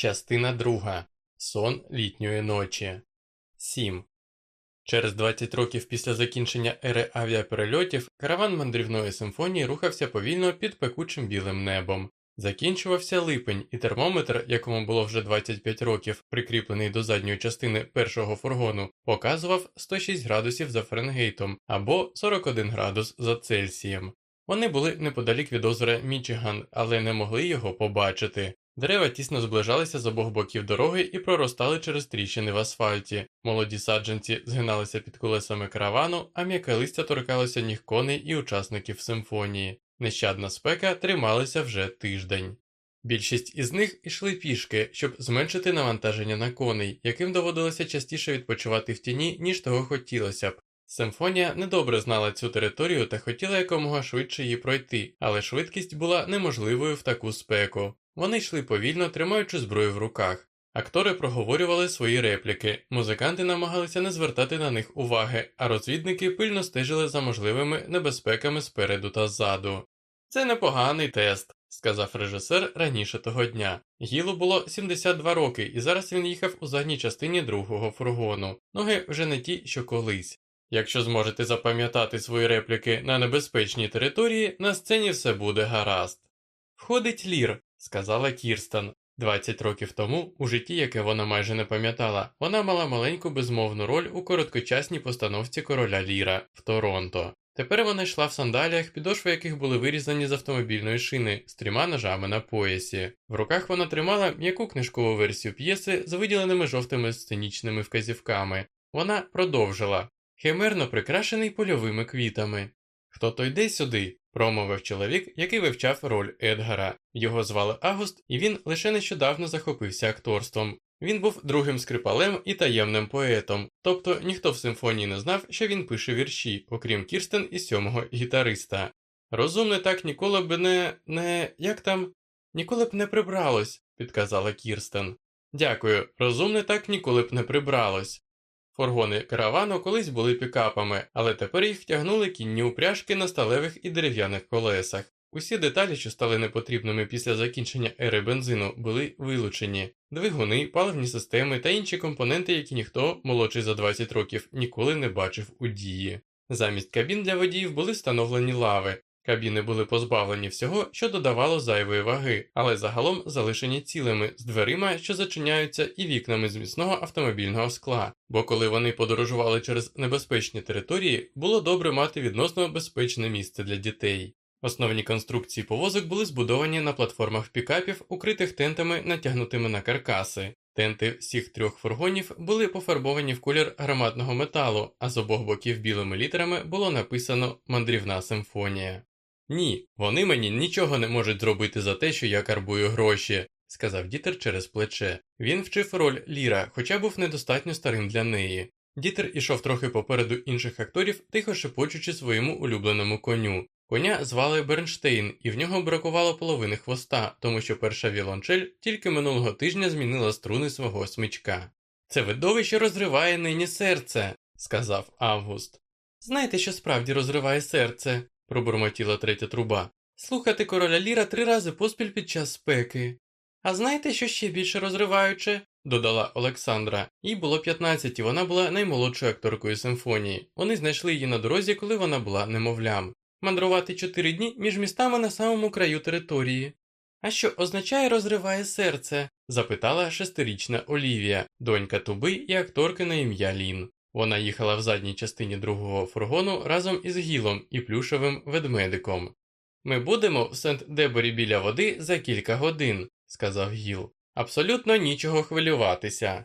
Частина 2. Сон літньої ночі. 7. Через 20 років після закінчення ери авіаперельотів караван мандрівної симфонії рухався повільно під пекучим білим небом. Закінчувався липень, і термометр, якому було вже 25 років, прикріплений до задньої частини першого фургону, показував 106 градусів за Фаренгейтом або 41 градус за Цельсієм. Вони були неподалік від озера Мічиган, але не могли його побачити. Дерева тісно зближалися з обох боків дороги і проростали через тріщини в асфальті. Молоді саджанці згиналися під колесами каравану, а м'яке листя торкалося ніг коней і учасників симфонії. Нещадна спека трималася вже тиждень. Більшість із них йшли пішки, щоб зменшити навантаження на коней, яким доводилося частіше відпочивати в тіні, ніж того хотілося б. Симфонія недобре знала цю територію та хотіла якомога швидше її пройти, але швидкість була неможливою в таку спеку. Вони йшли повільно, тримаючи зброю в руках. Актори проговорювали свої репліки, музиканти намагалися не звертати на них уваги, а розвідники пильно стежили за можливими небезпеками спереду та ззаду. Це непоганий тест, сказав режисер раніше того дня. Гілу було 72 роки, і зараз він їхав у задній частині другого фургону. Ноги вже не ті, що колись. Якщо зможете запам'ятати свої репліки на небезпечній території, на сцені все буде гаразд. Входить лір, сказала Кірстен. 20 років тому, у житті, яке вона майже не пам'ятала, вона мала маленьку безмовну роль у короткочасній постановці короля Ліра в Торонто. Тепер вона йшла в сандаліях, підошви яких були вирізані з автомобільної шини з трьома ножами на поясі. В руках вона тримала м'яку книжкову версію п'єси з виділеними жовтими сценічними вказівками. Вона продовжила химерно прикрашений польовими квітами. Хто то йде сюди? промовив чоловік, який вивчав роль Едгара. Його звали Агуст, і він лише нещодавно захопився акторством. Він був другим скрипалем і таємним поетом, тобто ніхто в симфонії не знав, що він пише вірші, окрім Кірстен і сьомого гітариста. Розумне так ніколи б не. не. як там? Ніколи б не прибралось, підказала Кірстен. Дякую, розумне так ніколи б не прибралось. Фургони каравану колись були пікапами, але тепер їх тягнули кінні упряжки на сталевих і дерев'яних колесах. Усі деталі, що стали непотрібними після закінчення ери бензину, були вилучені двигуни, паливні системи та інші компоненти, які ніхто, молодший за 20 років, ніколи не бачив у дії. Замість кабін для водіїв були встановлені лави, Кабіни були позбавлені всього, що додавало зайвої ваги, але загалом залишені цілими з дверима, що зачиняються, і вікнами з міцного автомобільного скла. Бо коли вони подорожували через небезпечні території, було добре мати відносно безпечне місце для дітей. Основні конструкції повозок були збудовані на платформах пікапів, укритих тентами, натягнутими на каркаси. Тенти всіх трьох фургонів були пофарбовані в колір громадного металу, а з обох боків білими літерами було написано Мандрівна симфонія. Ні, вони мені нічого не можуть зробити за те, що я карбую гроші, сказав дітер через плече. Він вчив роль Ліра, хоча був недостатньо старим для неї. Дітер ішов трохи попереду інших акторів, тихо шепочучи своєму улюбленому коню. Коня звали Бернштейн, і в нього бракувало половини хвоста, тому що перша віолончель тільки минулого тижня змінила струни свого смичка. Це видовище розриває нині серце, сказав Август. Знаєте, що справді розриває серце? Пробурмотіла третя труба. Слухати короля Ліра три рази поспіль під час спеки. А знаєте, що ще більше розриваюче? додала Олександра. Їй було 15, і вона була наймолодшою акторкою симфонії. Вони знайшли її на дорозі, коли вона була немовлям. Мандрувати чотири дні між містами на самому краю території. А що означає розриває серце? запитала шестирічна Олівія, донька туби і акторки на ім'я Лін. Вона їхала в задній частині другого фургону разом із Гілом і плюшевим ведмедиком. Ми будемо в Сент Деборі біля води за кілька годин, сказав Гіл. Абсолютно нічого хвилюватися.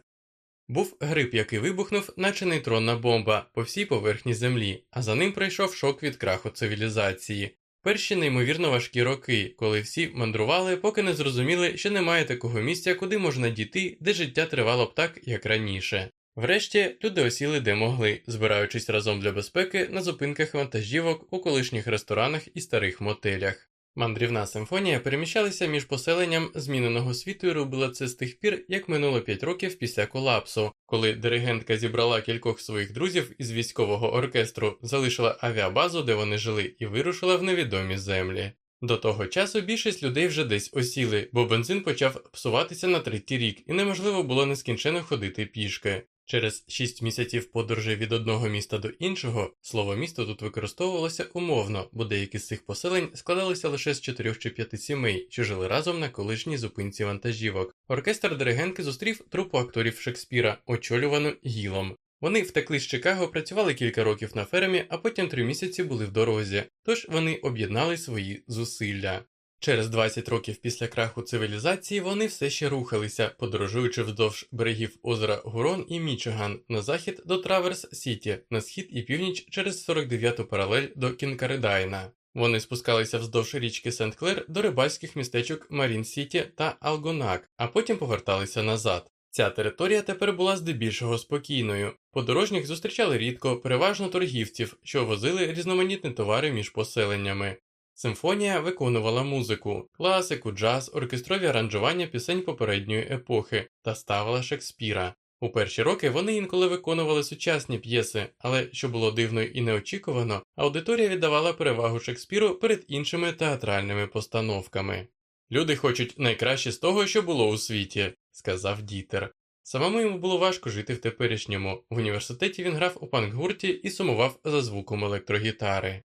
Був гриб, який вибухнув, наче нейтронна бомба по всій поверхні землі, а за ним пройшов шок від краху цивілізації. Перші неймовірно важкі роки, коли всі мандрували, поки не зрозуміли, що немає такого місця, куди можна дійти, де життя тривало б так, як раніше. Врешті люди осіли де могли, збираючись разом для безпеки на зупинках вантажівок у колишніх ресторанах і старих мотелях. Мандрівна симфонія переміщалася між поселенням зміненого світу і робила це з тих пір, як минуло 5 років після колапсу, коли диригентка зібрала кількох своїх друзів із військового оркестру, залишила авіабазу, де вони жили, і вирушила в невідомі землі. До того часу більшість людей вже десь осіли, бо бензин почав псуватися на третій рік, і неможливо було нескінченно ходити пішки. Через шість місяців подорожі від одного міста до іншого слово місто тут використовувалося умовно, бо деякі з цих поселень складалися лише з чотирьох чи п'яти сімей, що жили разом на колишній зупинці вантажівок. Оркестр диригентки зустрів трупу акторів Шекспіра, очолювану Гілом. Вони втекли з Чикаго, працювали кілька років на фермі, а потім три місяці були в дорозі, тож вони об'єднали свої зусилля. Через 20 років після краху цивілізації вони все ще рухалися, подорожуючи вздовж берегів озера Гурон і Мічиган на захід до Траверс Сіті, на схід і північ через 49-ту паралель до Кінкардайна. Вони спускалися вздовж річки Сент Клер до рибальських містечок Марін Сіті та Алгонак, а потім поверталися назад. Ця територія тепер була здебільшого спокійною. Подорожніх зустрічали рідко, переважно торгівців, що возили різноманітні товари між поселеннями. Симфонія виконувала музику, класику, джаз, оркестрові аранжування пісень попередньої епохи та ставила Шекспіра. У перші роки вони інколи виконували сучасні п'єси, але що було дивно і неочікувано, аудиторія віддавала перевагу Шекспіру перед іншими театральними постановками. Люди хочуть найкраще з того, що було у світі, сказав Дітер. Самому йому було важко жити в теперішньому. В університеті він грав у панк-гурті і сумував за звуком електрогітари.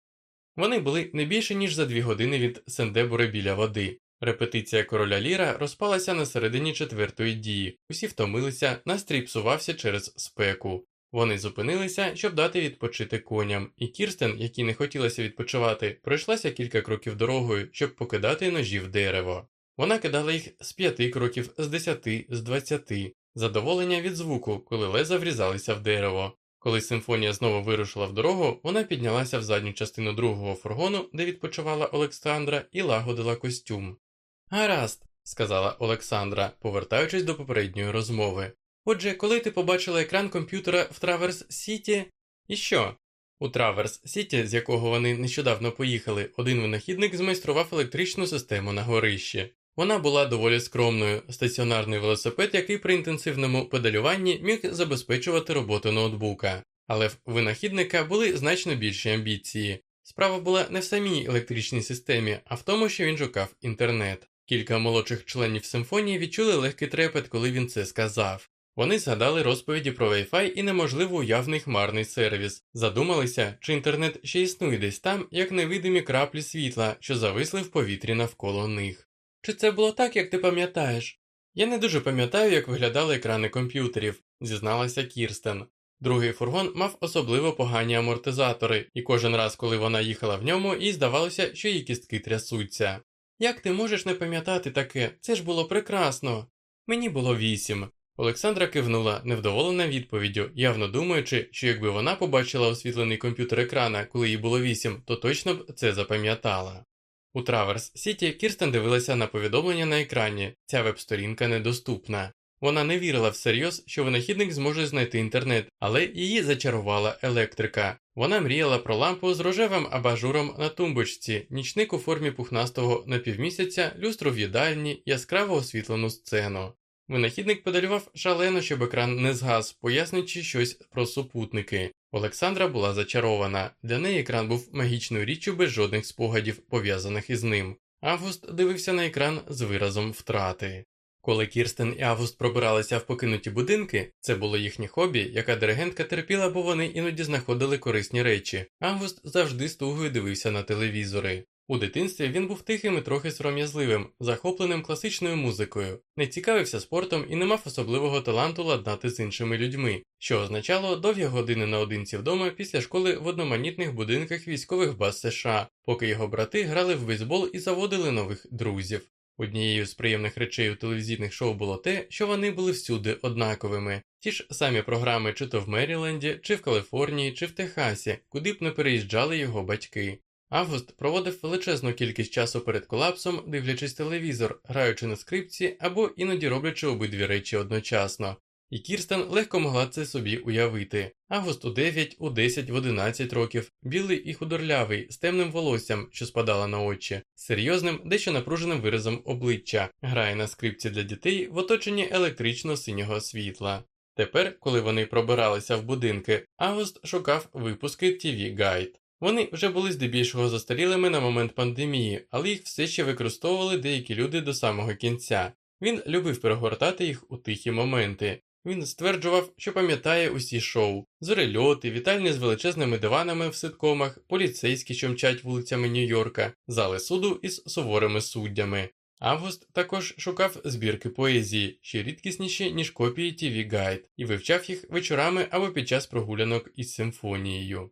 Вони були не більше ніж за дві години від Сендебури біля води. Репетиція короля Ліра розпалася на середині четвертої дії, усі втомилися, настрій псувався через спеку. Вони зупинилися, щоб дати відпочити коням, і Кірстен, якій не хотілося відпочивати, пройшлася кілька кроків дорогою, щоб покидати ножі в дерево. Вона кидала їх з п'яти кроків, з десяти, з двадцяти, задоволення від звуку, коли леза врізалися в дерево. Коли симфонія знову вирушила в дорогу, вона піднялася в задню частину другого фургону, де відпочивала Олександра, і лагодила костюм. Гаразд, сказала Олександра, повертаючись до попередньої розмови. Отже, коли ти побачила екран комп'ютера в Траверс Сіті, і що? У Траверс Сіті, з якого вони нещодавно поїхали, один винахідник змайстрував електричну систему на горищі. Вона була доволі скромною, стаціонарний велосипед, який при інтенсивному педалюванні міг забезпечувати роботу ноутбука. Але в винахідника були значно більші амбіції. Справа була не в самій електричній системі, а в тому, що він шукав інтернет. Кілька молодших членів симфонії відчули легкий трепет, коли він це сказав. Вони згадали розповіді про Wi-Fi і неможливо уявний хмарний сервіс, задумалися, чи інтернет ще існує десь там, як невидимі краплі світла, що зависли в повітрі навколо них. Чи це було так, як ти пам'ятаєш? Я не дуже пам'ятаю, як виглядали екрани комп'ютерів, зізналася Кірстен. Другий фургон мав особливо погані амортизатори, і кожен раз, коли вона їхала в ньому, їй здавалося, що її кістки трясуться. Як ти можеш не пам'ятати таке? Це ж було прекрасно. Мені було вісім. Олександра кивнула, невдоволена відповіддю, явно думаючи, що якби вона побачила освітлений комп'ютер екрана, коли їй було вісім, то точно б це запам'ятала. У Траверс Сіті Кірстен дивилася на повідомлення на екрані, ця веб-сторінка недоступна. Вона не вірила всерйоз, що винахідник зможе знайти інтернет, але її зачарувала електрика. Вона мріяла про лампу з рожевим абажуром на тумбочці, нічник у формі пухнастого напівмісяця, люстру в їдальні, яскраво освітлену сцену. Винахідник педалював шалено, щоб екран не згас, пояснюючи щось про супутники. Олександра була зачарована, для неї екран був магічною річчю без жодних спогадів, пов'язаних із ним. Август дивився на екран з виразом втрати. Коли Кірстен і Август пробиралися в покинуті будинки, це було їхнє хобі, яка диригентка терпіла, бо вони іноді знаходили корисні речі. Август завжди з тугою дивився на телевізори. У дитинстві він був тихим і трохи сором'язливим, захопленим класичною музикою, не цікавився спортом і не мав особливого таланту ладнати з іншими людьми, що означало довгі години наодинці вдома після школи в одноманітних будинках військових баз США, поки його брати грали в бейсбол і заводили нових друзів. Однією з приємних речей у телевізійних шоу було те, що вони були всюди однаковими. Ті ж самі програми, чи то в Меріленді, чи в Каліфорнії, чи в Техасі, куди б не переїжджали його батьки. Август проводив величезну кількість часу перед колапсом, дивлячись телевізор, граючи на скрипці або іноді роблячи обидві речі одночасно. І Кірстен легко могла це собі уявити. Август у 9, у 10, в 11 років, білий і худорлявий, з темним волоссям, що спадало на очі, серйозним, дещо напруженим виразом обличчя, грає на скрипці для дітей в оточенні електрично синього світла. Тепер, коли вони пробиралися в будинки, Август шукав випуски TV Guide. Вони вже були здебільшого застарілими на момент пандемії, але їх все ще використовували деякі люди до самого кінця. Він любив перегортати їх у тихі моменти. Він стверджував, що пам'ятає усі шоу, зорельоти, вітальні з величезними диванами в ситкомах, поліцейські, що мчать вулицями Нью-Йорка, зали суду із суворими суддями. Август також шукав збірки поезії, ще рідкісніші, ніж копії TV Guide, і вивчав їх вечорами або під час прогулянок із симфонією.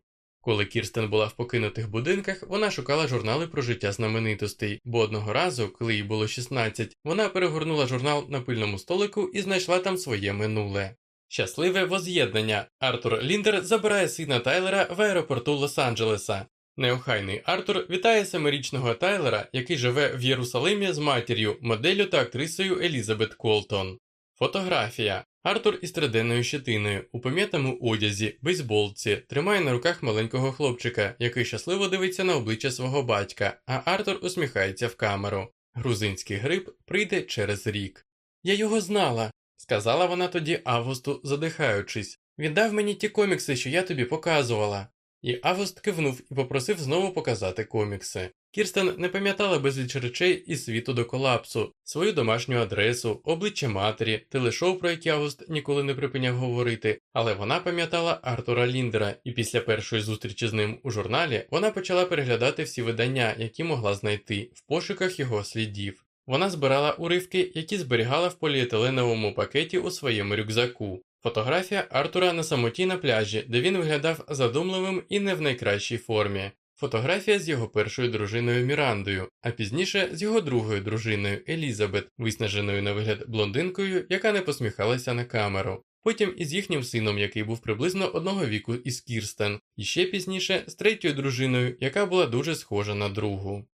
Коли Кірстен була в покинутих будинках, вона шукала журнали про життя знаменитостей, бо одного разу, коли їй було 16, вона перегорнула журнал на пильному столику і знайшла там своє минуле. Щасливе воз'єднання. Артур Ліндер забирає сина Тайлера в аеропорту Лос-Анджелеса. Неохайний Артур вітає семирічного Тайлера, який живе в Єрусалимі з матір'ю, моделлю та актрисою Елізабет Колтон. Фотографія. Артур із триденною щетиною, у пом'ятому одязі, бейсболці, тримає на руках маленького хлопчика, який щасливо дивиться на обличчя свого батька, а Артур усміхається в камеру. Грузинський гриб прийде через рік. Я його знала, сказала вона тоді Августу, задихаючись. Він дав мені ті комікси, що я тобі показувала. І Август кивнув і попросив знову показати комікси. Кірстен не пам'ятала безліч речей із світу до колапсу, свою домашню адресу, обличчя матері, телешоу, про які Август ніколи не припиняв говорити, але вона пам'ятала Артура Ліндера, і після першої зустрічі з ним у журналі вона почала переглядати всі видання, які могла знайти, в пошуках його слідів. Вона збирала уривки, які зберігала в поліетиленовому пакеті у своєму рюкзаку. Фотографія Артура на самоті на пляжі, де він виглядав задумливим і не в найкращій формі. Фотографія з його першою дружиною Мірандою, а пізніше з його другою дружиною Елізабет, виснаженою на вигляд блондинкою, яка не посміхалася на камеру. Потім із їхнім сином, який був приблизно одного віку із Кірстен, і ще пізніше з третьою дружиною, яка була дуже схожа на другу.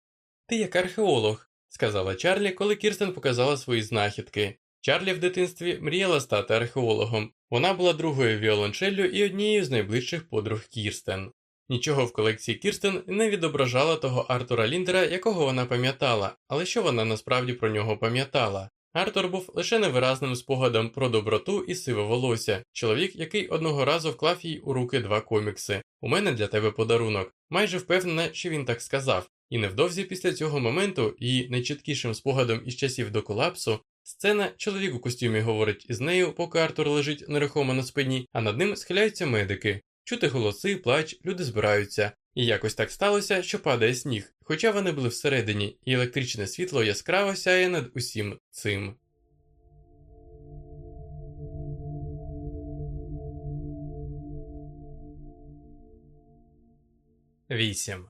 Ти як археолог, сказала Чарлі, коли Кірстен показала свої знахідки. Чарлі в дитинстві мріяла стати археологом. Вона була другою віолончеллю і однією з найближчих подруг Кірстен. Нічого в колекції Кірстен не відображала того Артура Ліндера, якого вона пам'ятала, але що вона насправді про нього пам'ятала? Артур був лише невиразним спогадом про доброту і сиве волосся, чоловік, який одного разу вклав їй у руки два комікси. У мене для тебе подарунок. Майже впевнена, що він так сказав. І невдовзі після цього моменту її найчіткішим спогадом із часів до колапсу Сцена чоловік у костюмі говорить із нею, поки Артур лежить нерухомо на спині, а над ним схиляються медики. Чути голоси, плач, люди збираються. І якось так сталося, що падає сніг, хоча вони були всередині, і електричне світло яскраво сяє над усім цим. Вісім.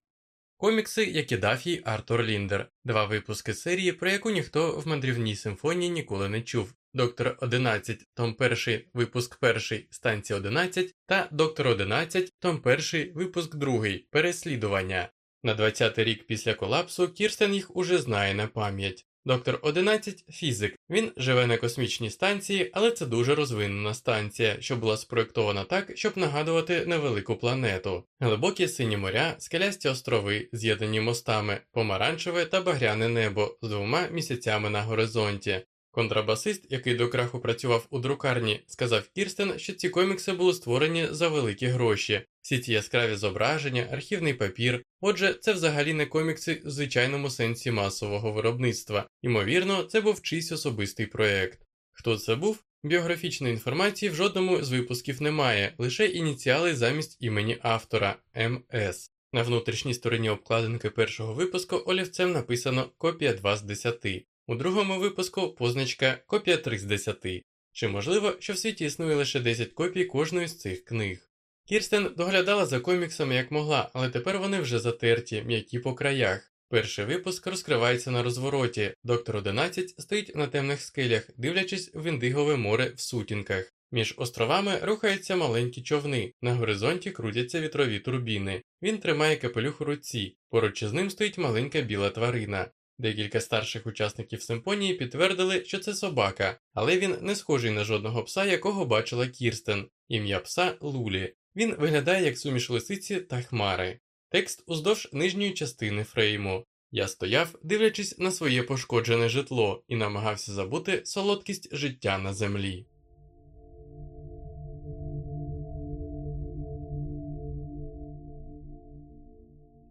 Комікси, які дав їй Артур Ліндер, два випуски серії, про яку ніхто в мандрівній симфонії ніколи не чув. Доктор 11, Том 1, випуск 1, станція 11 та Доктор 11, Том 1, випуск 2, переслідування. На 20-й рік після колапсу Кірстен їх уже знає на пам'ять. Доктор 11 фізик. Він живе на космічній станції, але це дуже розвинена станція, що була спроєктована так, щоб нагадувати невелику планету. Глибокі сині моря, скелясті острови, з'єднані мостами, помаранчеве та багряне небо з двома місяцями на горизонті. Контрабасист, який до краху працював у друкарні, сказав Кірстен, що ці комікси були створені за великі гроші. Всі ці яскраві зображення, архівний папір. Отже, це взагалі не комікси в звичайному сенсі масового виробництва. Ймовірно, це був чийсь особистий проєкт. Хто це був? Біографічної інформації в жодному з випусків немає, лише ініціали замість імені автора МС. На внутрішній стороні обкладинки першого випуску олівцем написано копія 2 з 10. У другому випуску позначка копія 3 з 10. Чи можливо, що в світі існує лише 10 копій кожної з цих книг? Кірстен доглядала за коміксами як могла, але тепер вони вже затерті, м'які по краях. Перший випуск розкривається на розвороті. Доктор 11 стоїть на темних скелях, дивлячись в індигове море в сутінках. Між островами рухаються маленькі човни, на горизонті крутяться вітрові турбіни. Він тримає капелюх у руці, поруч із ним стоїть маленька біла тварина. Декілька старших учасників симфонії підтвердили, що це собака, але він не схожий на жодного пса, якого бачила Кірстен, ім'я пса Лулі. Він виглядає як суміш лисиці та хмари. Текст уздовж нижньої частини фрейму. Я стояв, дивлячись на своє пошкоджене житло, і намагався забути солодкість життя на землі.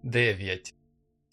9.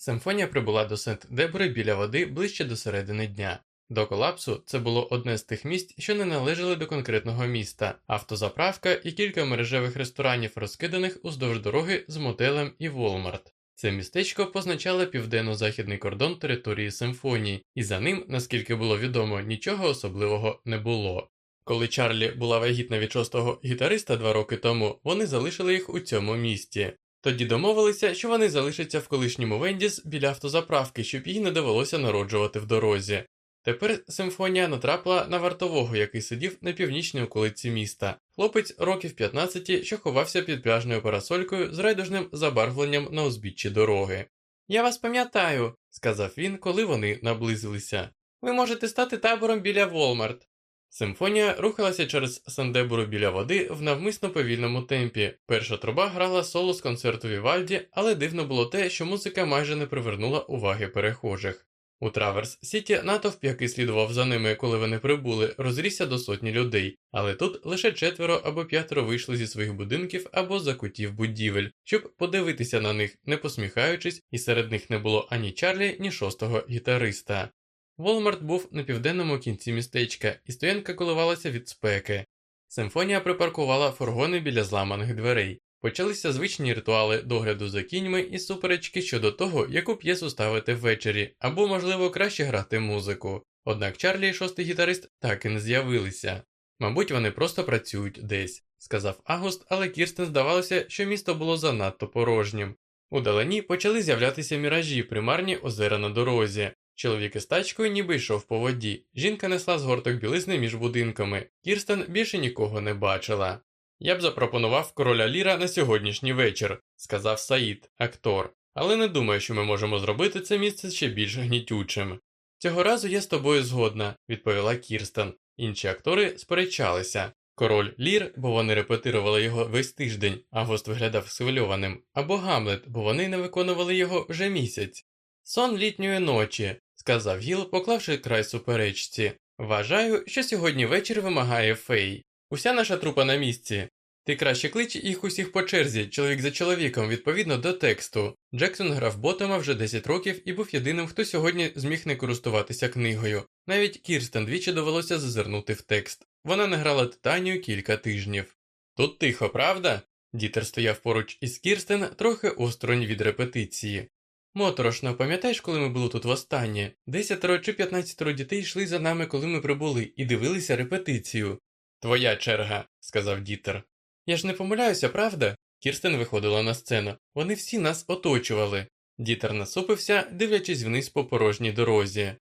Симфонія прибула до Сент-Дебри біля води ближче до середини дня. До колапсу це було одне з тих місць, що не належали до конкретного міста, автозаправка і кілька мережевих ресторанів, розкиданих уздовж дороги з мотелем і Волмарт. Це містечко позначало південно-західний кордон території симфонії, і за ним, наскільки було відомо, нічого особливого не було. Коли Чарлі була вагітна від шостого гітариста два роки тому, вони залишили їх у цьому місті. Тоді домовилися, що вони залишаться в колишньому Вендіс біля автозаправки, щоб їй не довелося народжувати в дорозі. Тепер симфонія натрапила на вартового, який сидів на північній околиці міста. Хлопець років 15, що ховався під пляжною парасолькою з райдужним забарвленням на узбіччі дороги. Я вас пам'ятаю, сказав він, коли вони наблизилися. Ви можете стати табором біля Волмарт. Симфонія рухалася через Сент-Дебору біля води в навмисно повільному темпі. Перша труба грала соло з концерту Вівальді, але дивно було те, що музика майже не привернула уваги перехожих. У Траверс Сіті натовп, який слідував за ними, коли вони прибули, розрісся до сотні людей, але тут лише четверо або п'ятеро вийшли зі своїх будинків або за кутів будівель, щоб подивитися на них, не посміхаючись, і серед них не було ані Чарлі, ні шостого гітариста. Волмарт був на південному кінці містечка, і стоянка коливалася від спеки. Симфонія припаркувала фургони біля зламаних дверей. Почалися звичні ритуали догляду за кіньми і суперечки щодо того, яку п'єсу ставити ввечері, або, можливо, краще грати музику. Однак Чарлі й шостий гітарист так і не з'явилися. Мабуть, вони просто працюють десь, сказав Агуст, але Кірстен здавалося, що місто було занадто порожнім. Удалені почали з'являтися міражі, примарні озера на дорозі. Чоловік із тачкою ніби йшов по воді. Жінка несла згорток білизни між будинками. Кірстен більше нікого не бачила. Я б запропонував короля Ліра на сьогоднішній вечір, сказав Саїд, актор, але не думаю, що ми можемо зробити це місце ще більш гнітючим. Цього разу я з тобою згодна, відповіла Кірстен. Інші актори сперечалися. Король Лір, бо вони репетирували його весь тиждень, а гост виглядав схвильованим, або Гамлет, бо вони не виконували його вже місяць. Сон літньої ночі, сказав Гіл, поклавши край суперечці. Вважаю, що сьогодні вечір вимагає фей. Уся наша трупа на місці. Ти краще клич їх усіх по черзі, чоловік за чоловіком, відповідно до тексту. Джексон грав ботома вже 10 років і був єдиним, хто сьогодні зміг не користуватися книгою. Навіть Кірстен двічі довелося зазирнути в текст. Вона не грала титанію кілька тижнів. Тут тихо, правда? Дітер стояв поруч із Кірстен, трохи осторонь від репетиції. Моторошно, пам'ятаєш, коли ми були тут востаннє? Десятеро чи п'ятнадцятеро дітей йшли за нами, коли ми прибули, і дивилися репетицію. Твоя черга, сказав Дітер. Я ж не помиляюся, правда? Кірстен виходила на сцену. Вони всі нас оточували. Дітер насупився, дивлячись вниз по порожній дорозі.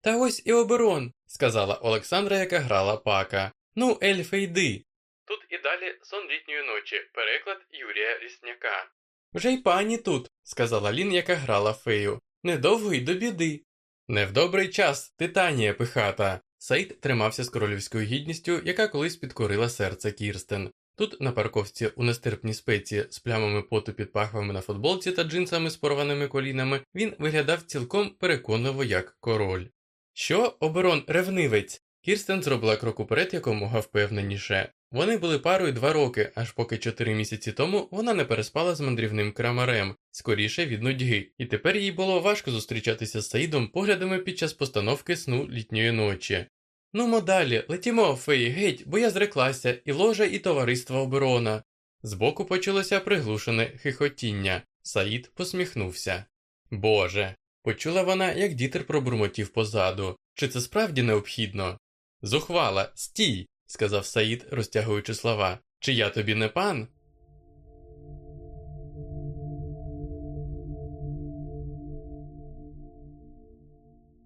Та ось і оберон, сказала Олександра, яка грала пака. Ну, ельфе, йди. Тут і далі сон літньої ночі, переклад Юрія Лісняка. Вже й пані тут, сказала Лін, яка грала фею. Недовго й до біди. Не в добрий час, титанія пихата. Сейд тримався з королівською гідністю, яка колись підкорила серце Кірстен. Тут, на парковці, у нестерпній спеці з плямами поту під пахвами на футболці та джинсами з порваними колінами, він виглядав цілком переконливо як король. Що, оборон, ревнивець? Кірстен зробила крок уперед якомога впевненіше. Вони були парою два роки, аж поки чотири місяці тому вона не переспала з мандрівним крамарем, скоріше від нудьги, і тепер їй було важко зустрічатися з Саїдом поглядами під час постановки сну літньої ночі. Ну далі, летімо, феї, геть, бо я зреклася, і ложа, і товариство оборона. Збоку почулося приглушене хихотіння. Саїд посміхнувся. Боже. Почула вона, як дітер пробурмотів позаду. Чи це справді необхідно? Зухвала, стій, сказав Саїд, розтягуючи слова. Чи я тобі не пан?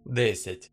Десять.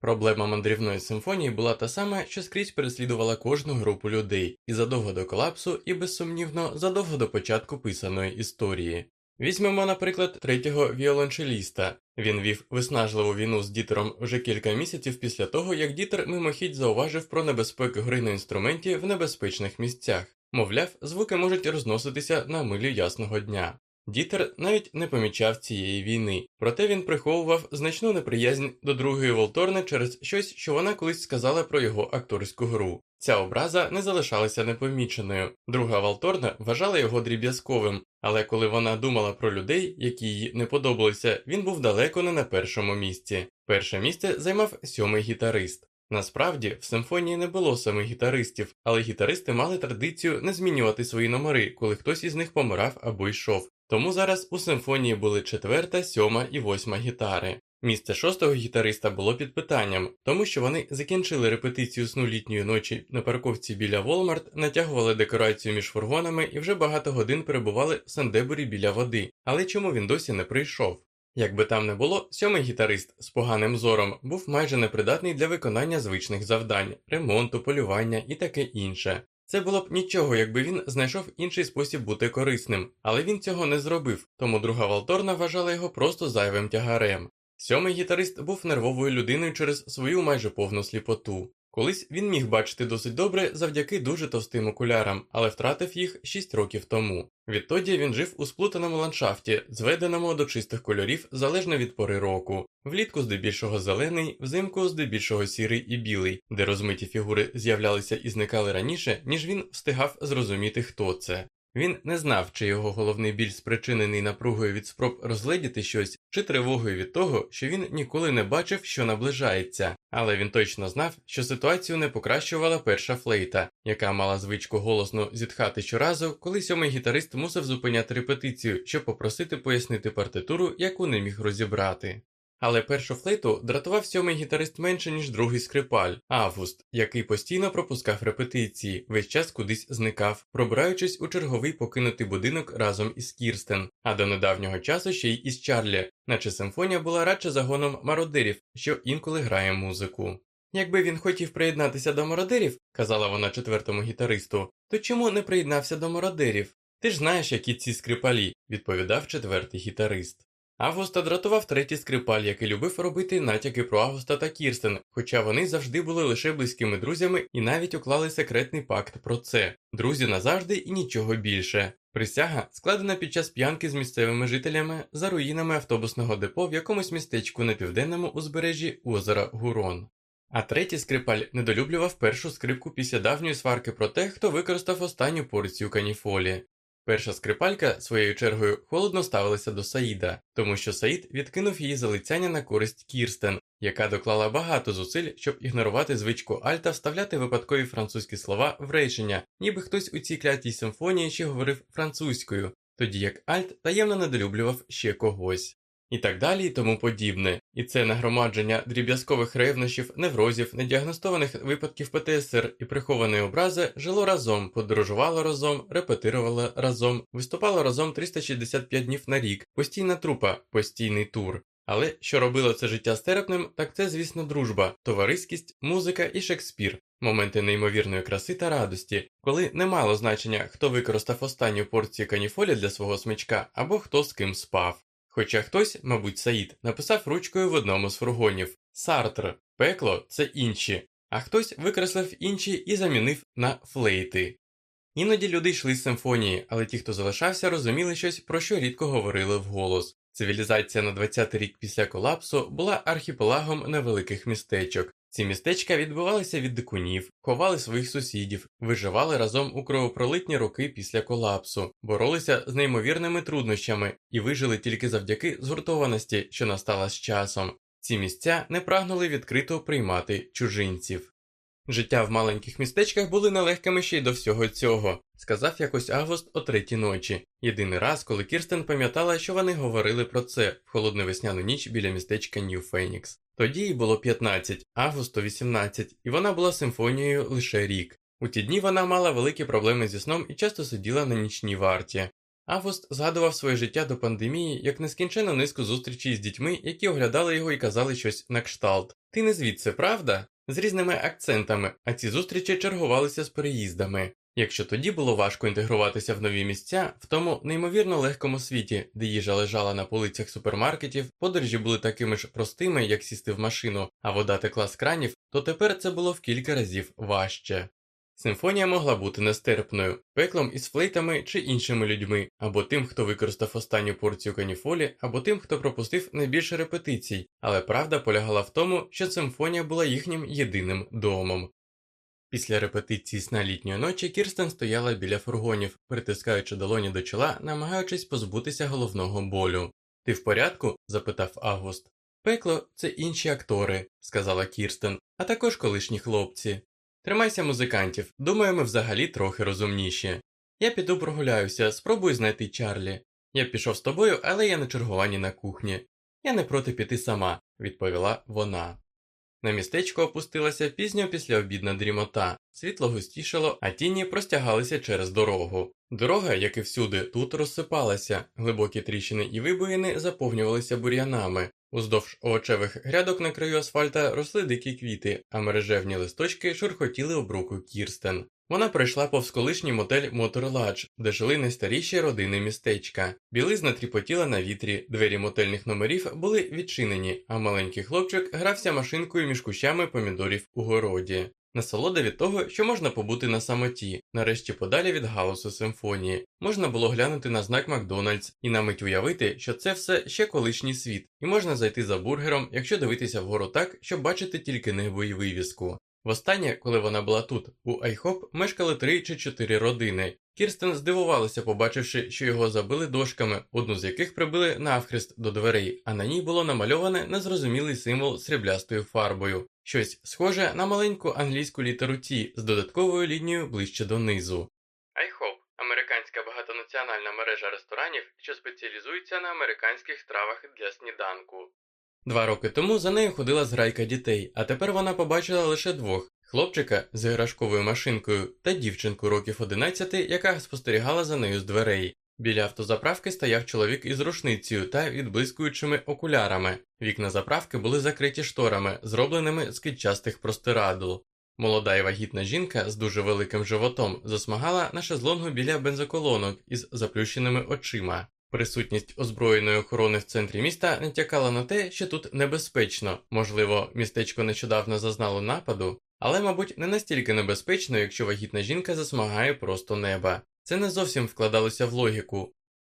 Проблема мандрівної симфонії була та сама, що скрізь переслідувала кожну групу людей, і задовго до колапсу, і безсумнівно, задовго до початку писаної історії. Візьмемо, наприклад, третього віолончеліста. Він вів виснажливу війну з дітером вже кілька місяців після того, як дітер мимохідь зауважив про небезпеку гри на інструменті в небезпечних місцях. Мовляв, звуки можуть розноситися на милю ясного дня. Дітер навіть не помічав цієї війни, проте він приховував значну неприязнь до другої Волторни через щось, що вона колись сказала про його акторську гру. Ця образа не залишалася непоміченою. Друга Волторна вважала його дріб'язковим, але коли вона думала про людей, які їй не подобалися, він був далеко не на першому місці. Перше місце займав сьомий гітарист. Насправді, в симфонії не було самих гітаристів, але гітаристи мали традицію не змінювати свої номери, коли хтось із них помирав або йшов. Тому зараз у симфонії були четверта, сьома і восьма гітари. Місце шостого гітариста було під питанням, тому що вони закінчили репетицію сну літньої ночі на парковці біля Волмарт, натягували декорацію між фургонами і вже багато годин перебували в Сандебурі біля води. Але чому він досі не прийшов? Якби там не було, сьомий гітарист з поганим зором був майже непридатний для виконання звичних завдань, ремонту, полювання і таке інше. Це було б нічого, якби він знайшов інший спосіб бути корисним, але він цього не зробив, тому друга Валторна вважала його просто зайвим тягарем. Сьомий гітарист був нервовою людиною через свою майже повну сліпоту. Колись він міг бачити досить добре завдяки дуже товстим окулярам, але втратив їх 6 років тому. Відтоді він жив у сплутаному ландшафті, зведеному до чистих кольорів залежно від пори року, влітку здебільшого зелений, взимку здебільшого сірий і білий, де розмиті фігури з'являлися і зникали раніше, ніж він встигав зрозуміти, хто це. Він не знав, чи його головний біль спричинений напругою від спроб розгледіти щось, чи тривогою від того, що він ніколи не бачив, що наближається, але він точно знав, що ситуацію не покращувала перша флейта, яка мала звичку голосно зітхати щоразу, коли сьомий гітарист мусив зупиняти репетицію, щоб попросити пояснити партитуру, яку не міг розібрати. Але першу флейту дратував сьомий гітарист менше, ніж другий скрипаль, Август, який постійно пропускав репетиції, весь час кудись зникав, пробираючись у черговий покинутий будинок разом із Кірстен, а до недавнього часу ще й із Чарлі, наче симфонія була радше загоном мародерів, що інколи грає музику. Якби він хотів приєднатися до мародерів, казала вона четвертому гітаристу, то чому не приєднався до мародерів? Ти ж знаєш, які ці скрипалі, відповідав четвертий гітарист. Августа дратував третій скрипаль, який любив робити натяки про Августа та Кірстен, хоча вони завжди були лише близькими друзями і навіть уклали секретний пакт про це друзі назавжди і нічого більше. Присяга складена під час п'янки з місцевими жителями за руїнами автобусного депо в якомусь містечку на південному узбережжі озера Гурон. А третій скрипаль недолюблював першу скрипку після давньої сварки про те, хто використав останню порцію каніфолі. Перша скрипалька своєю чергою холодно ставилася до Саїда, тому що Саїд відкинув її залицяння на користь Кірстен, яка доклала багато зусиль, щоб ігнорувати звичку Альта вставляти випадкові французькі слова в речення, ніби хтось у цій клятій симфонії ще говорив французькою, тоді як Альт таємно недолюблював ще когось і так далі і тому подібне. І це нагромадження дріб'язкових ревнощів, неврозів, недіагностованих випадків ПТСР і прихованої образи жило разом, подорожувало разом, репетирувало разом, виступало разом 365 днів на рік, постійна трупа, постійний тур. Але що робило це життя стерпним, так це, звісно, дружба, товариськість, музика і Шекспір, моменти неймовірної краси та радості, коли не мало значення, хто використав останню порцію каніфолі для свого смичка або хто з ким спав. Хоча хтось, мабуть, Саїд, написав ручкою в одному з фургонів Сартр, пекло це інші, а хтось викреслив інші і замінив на флейти. Іноді люди йшли з симфонії, але ті, хто залишався, розуміли щось, про що рідко говорили вголос. Цивілізація на 20-й рік після колапсу була архіпелагом невеликих містечок, ці містечка відбивалися від дикунів, ховали своїх сусідів, виживали разом у кровопролитні роки після колапсу, боролися з неймовірними труднощами і вижили тільки завдяки згуртованості, що настала з часом. Ці місця не прагнули відкрито приймати чужинців. Життя в маленьких містечках були нелегкими ще й до всього цього, сказав якось Август о третій ночі. Єдиний раз, коли Кірстен пам'ятала, що вони говорили про це в холодну весняну ніч біля містечка Нью Фенікс. Тоді їй було 15, Августу 18, і вона була симфонією лише рік. У ті дні вона мала великі проблеми зі сном і часто сиділа на нічній варті. Август згадував своє життя до пандемії як нескінчену низку зустрічей з дітьми, які оглядали його і казали щось на кшталт. Ти не звідси, правда? З різними акцентами, а ці зустрічі чергувалися з переїздами. Якщо тоді було важко інтегруватися в нові місця, в тому неймовірно легкому світі, де їжа лежала на полицях супермаркетів, подорожі були такими ж простими, як сісти в машину, а вода текла з кранів, то тепер це було в кілька разів важче. Симфонія могла бути нестерпною, пеклом із флейтами чи іншими людьми, або тим, хто використав останню порцію каніфолі, або тим, хто пропустив найбільше репетицій, але правда полягала в тому, що симфонія була їхнім єдиним домом. Після репетиції сна літньої ночі Кірстен стояла біля фургонів, притискаючи долоні до чола, намагаючись позбутися головного болю. Ти в порядку? запитав Август. Пекло це інші актори, сказала Кірстен, а також колишні хлопці. Тримайся музикантів, думаю, ми взагалі трохи розумніші. Я піду прогуляюся, спробую знайти Чарлі. Я пішов з тобою, але я на чергуванні на кухні. Я не проти піти сама, відповіла вона. На містечко опустилася пізньо післяобідна дрімота, світло густішало, а тіні простягалися через дорогу. Дорога, як і всюди, тут розсипалася, глибокі тріщини і вибоїни заповнювалися бур'янами. Уздовж овочевих грядок на краю асфальта росли дикі квіти, а мережевні листочки шурхотіли об руку Кірстен. Вона пройшла повз колишній мотель Моторладж, де жили найстаріші родини містечка. Білизна тріпотіла на вітрі, двері мотельних номерів були відчинені, а маленький хлопчик грався машинкою між кущами помідорів у городі. Насолода від того, що можна побути на самоті, нарешті подалі від галусу симфонії. Можна було глянути на знак Макдональдс і на мить уявити, що це все ще колишній світ, і можна зайти за бургером, якщо дивитися вгору так, щоб бачити тільки небо і вивіску. Востаннє, коли вона була тут, у Айхоп мешкали три чи чотири родини. Кірстен здивувалася, побачивши, що його забили дошками, одну з яких прибили навхрест до дверей, а на ній було намальоване незрозумілий символ сріблястою фарбою, щось схоже на маленьку англійську літеру Т з додатковою лінією ближче донизу. Айхоп американська багатонаціональна мережа ресторанів, що спеціалізується на американських стравах для сніданку. Два роки тому за нею ходила зграйка дітей, а тепер вона побачила лише двох хлопчика з іграшковою машинкою та дівчинку років 11, яка спостерігала за нею з дверей. Біля автозаправки стояв чоловік із рушницею та відблискуючими окулярами. Вікна заправки були закриті шторами, зробленими з китчастих простирадл. Молода і вагітна жінка з дуже великим животом засмагала на шезлонгу біля бензоколонок із заплющеними очима. Присутність озброєної охорони в центрі міста натякала на те, що тут небезпечно, можливо, містечко нещодавно зазнало нападу, але, мабуть, не настільки небезпечно, якщо вагітна жінка засмагає просто неба. Це не зовсім вкладалося в логіку.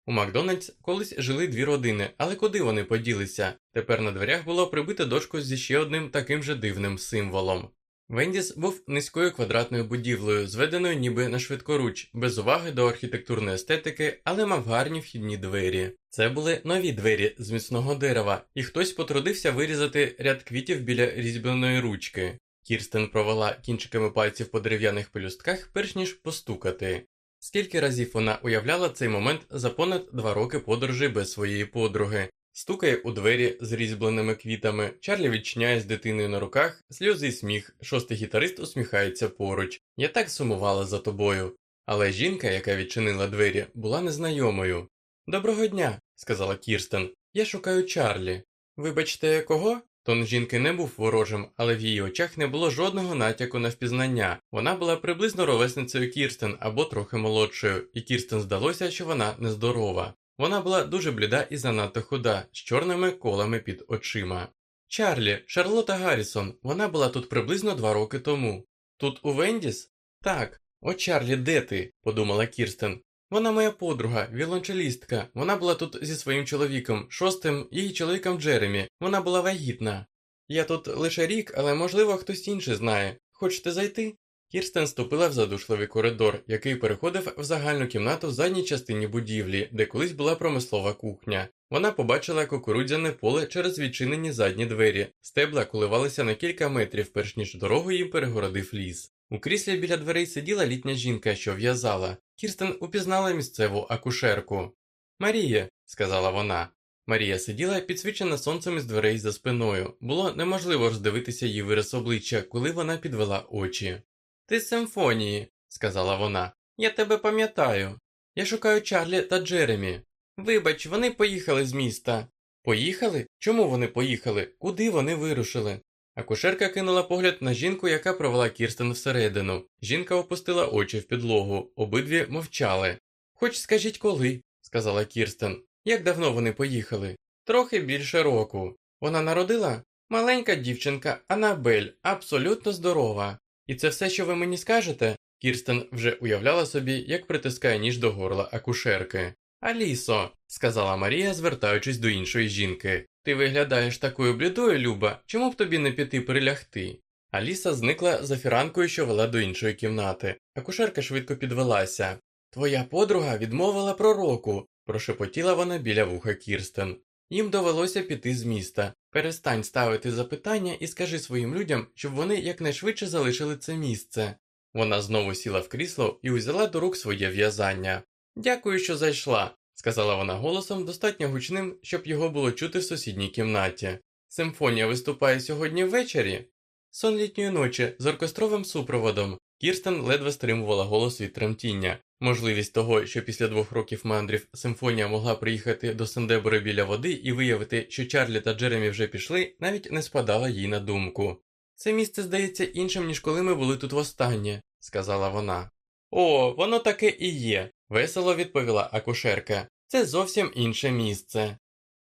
У Макдональдс колись жили дві родини, але куди вони поділися? Тепер на дверях було прибито дошку зі ще одним таким же дивним символом. Вендіс був низькою квадратною будівлею, зведеною ніби на швидкоруч, без уваги до архітектурної естетики, але мав гарні вхідні двері. Це були нові двері з міцного дерева, і хтось потрудився вирізати ряд квітів біля різьбленої ручки. Кірстен провела кінчиками пальців по дерев'яних пелюстках, перш ніж постукати. Скільки разів вона уявляла цей момент за понад два роки подорожі без своєї подруги, стукає у двері з різьбленими квітами, Чарлі відчиняє з дитиною на руках, сльози й сміх, шостий гітарист усміхається поруч. Я так сумувала за тобою. Але жінка, яка відчинила двері, була незнайомою. Доброго дня, сказала Кірстен. Я шукаю Чарлі. Вибачте, кого? Тон жінки не був ворожим, але в її очах не було жодного натяку на впізнання. Вона була приблизно ровесницею Кірстен або трохи молодшою, і Кірстен здалося, що вона нездорова. Вона була дуже бліда і занадто худа, з чорними колами під очима. Чарлі, Шарлота Гаррісон, вона була тут приблизно два роки тому. Тут у Вендіс? Так. О, Чарлі, де ти? подумала Кірстен. Вона моя подруга, віолончелістка. Вона була тут зі своїм чоловіком, шостим її чоловіком Джеремі. Вона була вагітна. Я тут лише рік, але можливо хтось інший знає. Хочете зайти? Кірстен ступила в задушливий коридор, який переходив в загальну кімнату в задній частині будівлі, де колись була промислова кухня. Вона побачила кукурудзяне поле через відчинені задні двері, стебла коливалися на кілька метрів, перш ніж дорогу їм перегородив ліс. У кріслі біля дверей сиділа літня жінка, що в'язала. Кірстен упізнала місцеву акушерку. Марія, сказала вона. Марія сиділа підсвічена сонцем із дверей за спиною. Було неможливо роздивитися її вираз обличчя, коли вона підвела очі. Ти з симфонії, сказала вона. Я тебе пам'ятаю. Я шукаю Чарлі та Джеремі. Вибач, вони поїхали з міста. Поїхали? Чому вони поїхали? Куди вони вирушили? Акушерка кинула погляд на жінку, яка провела Кірстен всередину. Жінка опустила очі в підлогу, обидві мовчали. Хоч скажіть коли, сказала Кірстен. Як давно вони поїхали? Трохи більше року. Вона народила? Маленька дівчинка Анабель, абсолютно здорова. І це все, що ви мені скажете? Кірстен вже уявляла собі, як притискає ніж до горла акушерки. Алісо, сказала Марія, звертаючись до іншої жінки, ти виглядаєш такою блідою, Люба, чому б тобі не піти прилягти? Аліса зникла за фіранкою, що вела до іншої кімнати. Акушерка швидко підвелася. Твоя подруга відмовила пророку, прошепотіла вона біля вуха Кірстен. Їм довелося піти з міста. Перестань ставити запитання і скажи своїм людям, щоб вони якнайшвидше залишили це місце. Вона знову сіла в крісло і узяла до рук своє в'язання. Дякую, що зайшла, сказала вона голосом достатньо гучним, щоб його було чути в сусідній кімнаті. Симфонія виступає сьогодні ввечері. Сон літньої ночі з оркестровим супроводом. Кірстен ледве стримувала голос від тремтіння. Можливість того, що після двох років мандрів симфонія могла приїхати до Сендебори біля води і виявити, що Чарлі та Джеремі вже пішли, навіть не спадала їй на думку. Це місце здається іншим, ніж коли ми були тут востаннє, сказала вона. О, воно таке і є, весело відповіла акушерка. Це зовсім інше місце.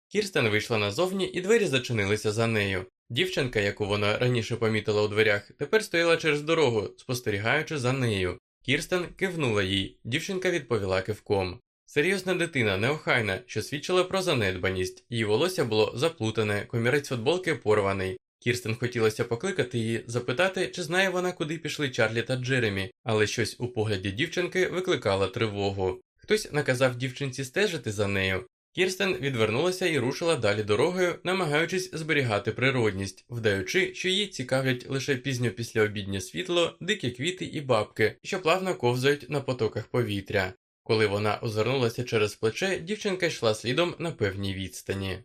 Кірстен вийшла назовні, і двері зачинилися за нею. Дівчинка, яку вона раніше помітила у дверях, тепер стояла через дорогу, спостерігаючи за нею. Кірстен кивнула їй, дівчинка відповіла кивком. Серйозна дитина, неохайна, що свідчила про занедбаність, її волосся було заплутане, комірець футболки порваний. Кірстен хотілося покликати її, запитати, чи знає вона, куди пішли Чарлі та Джеремі, але щось у погляді дівчинки викликало тривогу. Хтось наказав дівчинці стежити за нею. Кірстен відвернулася і рушила далі дорогою, намагаючись зберігати природність, вдаючи, що її цікавлять лише пізньо післяобіднє світло, дикі квіти і бабки, що плавно ковзають на потоках повітря. Коли вона озирнулася через плече, дівчинка йшла слідом на певній відстані.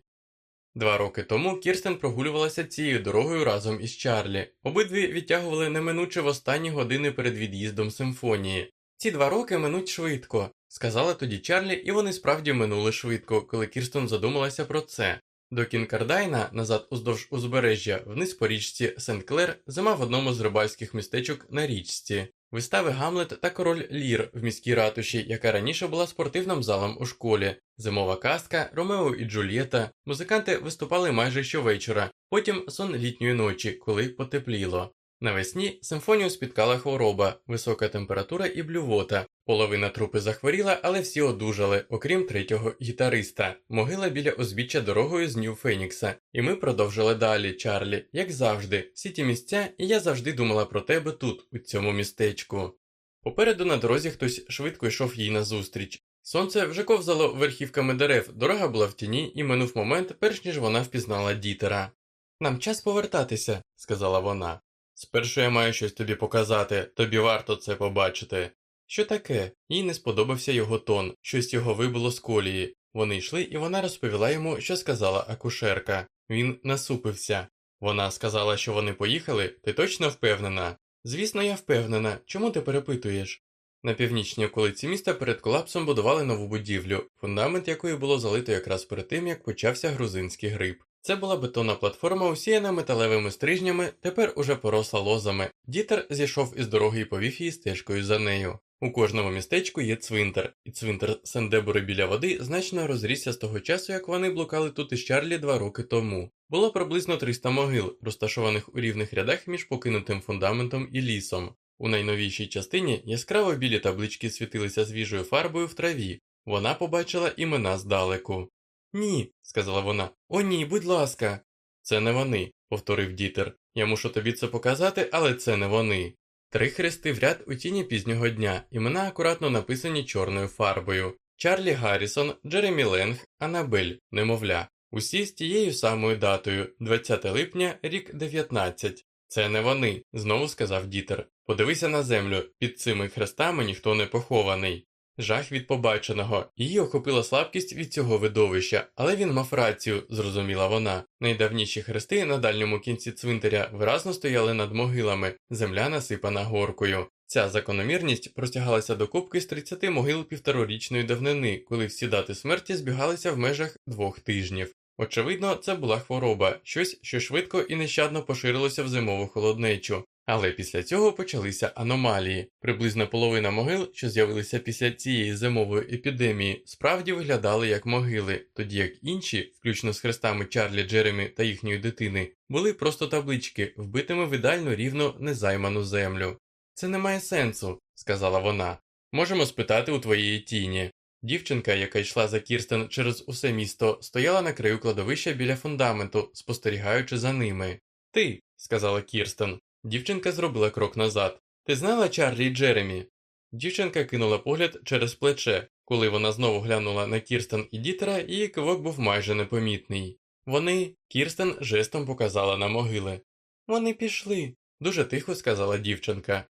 Два роки тому Кірстен прогулювалася цією дорогою разом із Чарлі. Обидві відтягували неминуче в останні години перед від'їздом симфонії. Ці два роки минуть швидко, сказала тоді Чарлі, і вони справді минули швидко, коли Кірстен задумалася про це. До Кінкардайна, назад уздовж узбережжя, вниз по річці Сент-Клер, зима в одному з рибальських містечок на річці, вистави Гамлет та король Лір в міській ратуші, яка раніше була спортивним залом у школі, зимова казка, Ромео і Джульєта. Музиканти виступали майже щовечора, потім сон літньої ночі, коли потепліло. Навесні симфонію спіткала хвороба, висока температура і блювота. Половина трупи захворіла, але всі одужали, окрім третього гітариста, могила біля узбіччя дорогою з Нью Фенікса. І ми продовжили далі, Чарлі, як завжди, всі ті місця, і я завжди думала про тебе тут, у цьому містечку. Попереду на дорозі хтось швидко йшов їй назустріч. Сонце вже ковзало верхівками дерев, дорога була в тіні, і минув момент, перш ніж вона впізнала дітера. Нам час повертатися, сказала вона. Спершу я маю щось тобі показати, тобі варто це побачити. Що таке? Їй не сподобався його тон, щось його вибило з колії. Вони йшли, і вона розповіла йому, що сказала акушерка. Він насупився. Вона сказала, що вони поїхали, ти точно впевнена? Звісно, я впевнена. Чому ти перепитуєш? На північній околиці міста перед колапсом будували нову будівлю, фундамент якої було залито якраз перед тим, як почався грузинський гриб. Це була бетонна платформа, усіяна металевими стрижнями, тепер уже поросла лозами. Дітер зійшов із дороги і повів її стежкою за нею. У кожному містечку є цвинтар, і цвинтар Сендебури біля води значно розрісся з того часу, як вони блукали тут із Чарлі два роки тому. Було приблизно 300 могил, розташованих у рівних рядах між покинутим фундаментом і лісом. У найновішій частині яскраво білі таблички світилися свіжою фарбою в траві. Вона побачила імена здалеку. Ні, сказала вона. О, ні, будь ласка. Це не вони, повторив дітер. Я мушу тобі це показати, але це не вони. Три хрести в ряд у тіні пізнього дня, імена акуратно написані чорною фарбою. Чарлі Гаррісон, Джеремі Ленг, Анабель, немовля. Усі з тією самою датою, 20 липня, рік 19. Це не вони, знову сказав дітер. Подивися на землю, під цими хрестами ніхто не похований. Жах від побаченого, її охопила слабкість від цього видовища, але він мав рацію, зрозуміла вона. Найдавніші хрести на дальньому кінці цвинтаря виразно стояли над могилами, земля насипана горкою. Ця закономірність простягалася до кубки з 30 могил півторорічної давнини, коли всі дати смерті збігалися в межах двох тижнів. Очевидно, це була хвороба, щось, що швидко і нещадно поширилося в зимову холоднечу. Але після цього почалися аномалії. Приблизно половина могил, що з'явилися після цієї зимової епідемії, справді виглядали як могили, тоді як інші, включно з хрестами Чарлі Джеремі та їхньої дитини, були просто таблички, вбитими в ідеально рівно незайману землю. Це не має сенсу, сказала вона. Можемо спитати у твоєї тіні. Дівчинка, яка йшла за Кірстен через усе місто, стояла на краю кладовища біля фундаменту, спостерігаючи за ними. Ти, сказала Кірстен. Дівчинка зробила крок назад. Ти знала Чарлі Джеремі? Дівчинка кинула погляд через плече. Коли вона знову глянула на Кірстен і Дітера, її кивок був майже непомітний. Вони, Кірстен жестом показала на могили. Вони пішли, дуже тихо сказала дівчинка.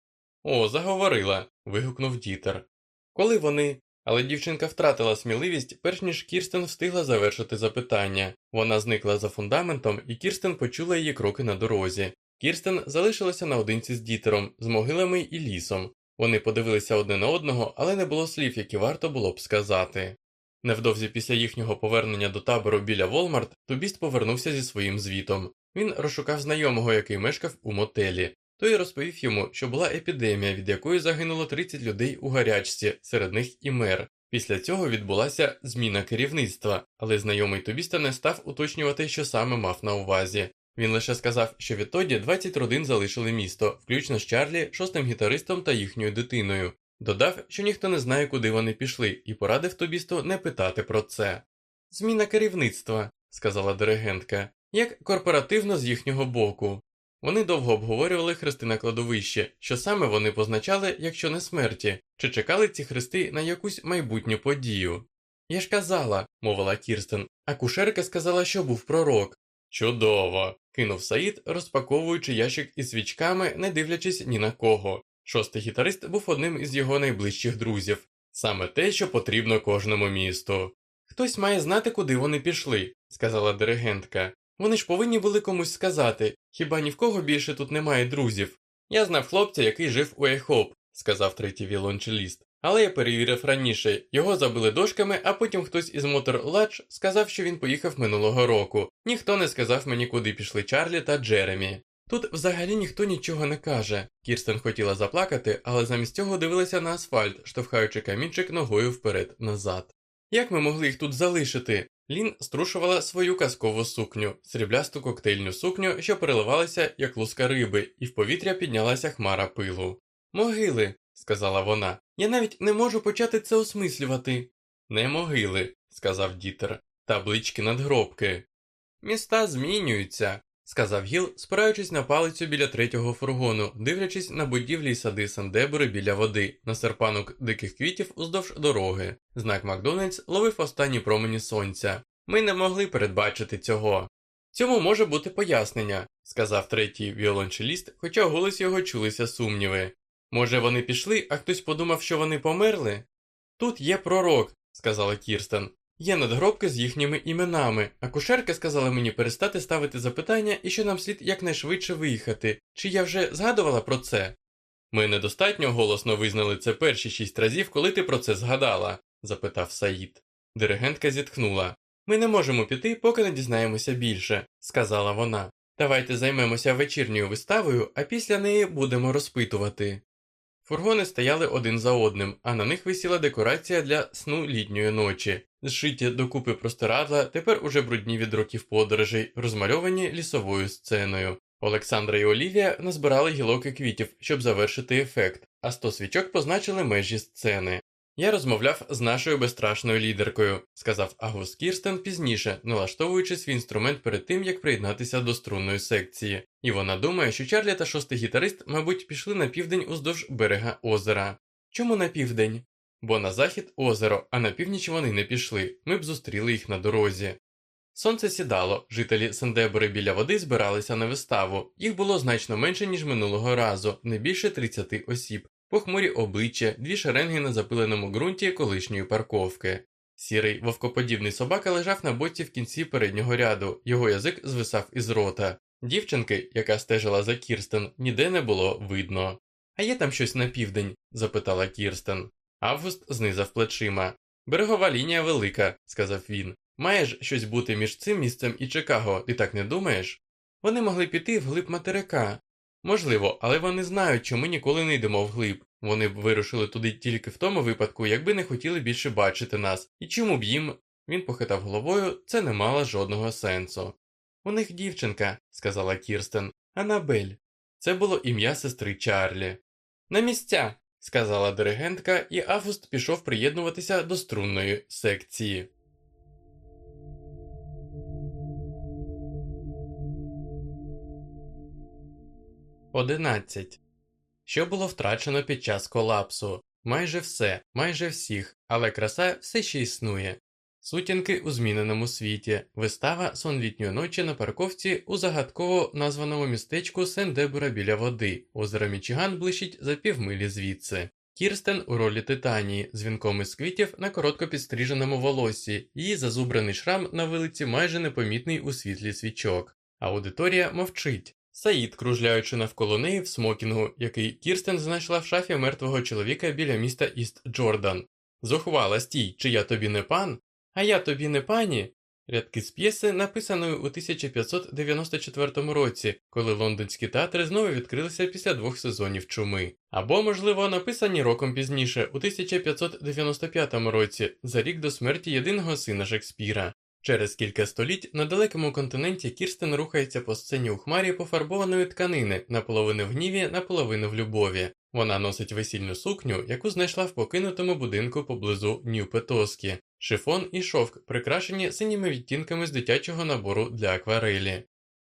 О, заговорила. вигукнув Дітер. Коли вони. Але дівчинка втратила сміливість, перш ніж Кірстен встигла завершити запитання. Вона зникла за фундаментом, і Кірстен почула її кроки на дорозі. Кірстен залишилася наодинці з дітером, з могилами і лісом. Вони подивилися одне на одного, але не було слів, які варто було б сказати. Невдовзі після їхнього повернення до табору біля Волмарт, тубіст повернувся зі своїм звітом. Він розшукав знайомого, який мешкав у мотелі. Той розповів йому, що була епідемія, від якої загинуло 30 людей у гарячці, серед них і мер. Після цього відбулася зміна керівництва, але знайомий тубіста не став уточнювати, що саме мав на увазі. Він лише сказав, що відтоді 20 родин залишили місто, включно з Чарлі, шостим гітаристом та їхньою дитиною. Додав, що ніхто не знає, куди вони пішли, і порадив Тобісту не питати про це. Зміна керівництва, сказала диригентка, як корпоративно з їхнього боку. Вони довго обговорювали хрести на кладовище, що саме вони позначали, якщо не смерті, чи чекали ці хрести на якусь майбутню подію. Я ж казала, мовила Кірстен, а кушерка сказала, що був пророк. Чудово. Кинув Саїд, розпаковуючи ящик із свічками, не дивлячись ні на кого. Шостий гітарист був одним із його найближчих друзів, саме те, що потрібно кожному місту. Хтось має знати, куди вони пішли, сказала диригентка. Вони ж повинні були комусь сказати, хіба ні в кого більше тут немає друзів. Я знав хлопця, який жив у Ехоп, сказав третій віолончеліст. Але я перевірив раніше, його забили дошками, а потім хтось із Мотор Ладж сказав, що він поїхав минулого року. Ніхто не сказав мені, куди пішли Чарлі та Джеремі. Тут взагалі ніхто нічого не каже. Кірстен хотіла заплакати, але замість цього дивилася на асфальт, штовхаючи камінчик ногою вперед назад. Як ми могли їх тут залишити? Лін струшувала свою казкову сукню, сріблясту коктейльну сукню, що переливалася, як луска риби, і в повітря піднялася хмара пилу. Могили, сказала вона, я навіть не можу почати це осмислювати. Не могили, сказав Дітер, таблички надгробки. Міста змінюються, сказав Гіл, спираючись на палицю біля третього фургону, дивлячись на будівлі й сади Сандебори біля води, на серпанок диких квітів уздовж дороги. Знак Макдональдс ловив останні промені сонця. Ми не могли передбачити цього. Цьому може бути пояснення, сказав третій віолончеліст, хоча в голосі його чулися сумніви. Може, вони пішли, а хтось подумав, що вони померли? Тут є пророк, сказала Кірстен. Є надгробки з їхніми іменами, а кушерка сказала мені перестати ставити запитання і що нам слід якнайшвидше виїхати. Чи я вже згадувала про це? Ми недостатньо голосно визнали це перші шість разів, коли ти про це згадала, запитав Саїд. Диригентка зітхнула. Ми не можемо піти, поки не дізнаємося більше, сказала вона. Давайте займемося вечірньою виставою, а після неї будемо розпитувати. Фургони стояли один за одним, а на них висіла декорація для сну літньої ночі, зшиті докупи простирадла, тепер уже брудні від років подорожей, розмальовані лісовою сценою. Олександра і Олівія назбирали гілок і квітів, щоб завершити ефект, а сто свічок позначили межі сцени. Я розмовляв з нашою безстрашною лідеркою, сказав Агус Кірстен пізніше, налаштовуючи свій інструмент перед тим, як приєднатися до струнної секції, і вона думає, що Чарлі та шостий гітарист, мабуть, пішли на південь уздовж берега озера. Чому на південь? Бо на захід озеро, а на північ вони не пішли, ми б зустріли їх на дорозі. Сонце сідало, жителі Сендебори біля води збиралися на виставу, їх було значно менше, ніж минулого разу, не більше 30 осіб, похмурі обличчя, дві шеренги на запиленому ґрунті колишньої парковки. Сірий вовкоподібний собака лежав на боці в кінці переднього ряду, його язик звисав із рота. Дівчинки, яка стежила за Кірстен, ніде не було видно. А є там щось на південь? запитала Кірстен. Август знизав плечима. Берегова лінія велика, сказав він. Має ж щось бути між цим місцем і Чикаго, ти так не думаєш? Вони могли піти вглиб материка. Можливо, але вони знають, що ми ніколи не йдемо вглиб. Вони б вирушили туди тільки в тому випадку, якби не хотіли більше бачити нас, і чому б їм. Він похитав головою, це не мало жодного сенсу. У них дівчинка, сказала Кірстен, Анабель. Це було ім'я сестри Чарлі. На місця, сказала диригентка, і Август пішов приєднуватися до струнної секції. Одинадцять. Що було втрачено під час колапсу? Майже все, майже всіх, але краса все ще існує. Сутінки у зміненому світі, вистава сон літньої ночі на парковці у загадково названому містечку Сен-Дебора біля води, озеро Мічиган блищить за півмилі звідси. Кірстен у ролі Титанії з вінком із квітів на коротко підстриженому волоссі, її зазубраний шрам на вилиці майже непомітний у світлі свічок. Аудиторія мовчить. Саїд, кружляючи навколо неї в смокінгу, який Кірстен знайшла в шафі мертвого чоловіка біля міста Іст Джордан. Зухвала стій, чи я тобі не пан? А я тобі не пані. Рядки з п'єси, написаної у 1594 році, коли лондонські театри знову відкрилися після двох сезонів чуми, або, можливо, написані роком пізніше, у 1595 році, за рік до смерті єдиного сина Шекспіра. Через кілька століть на далекому континенті Кірстен рухається по сцені у хмарі пофарбованої тканини, наполовину в гніві, наполовину в любові. Вона носить весільну сукню, яку знайшла в покинутому будинку поблизу Нью-Петоскі, шифон і шовк, прикрашені синіми відтінками з дитячого набору для акварелі.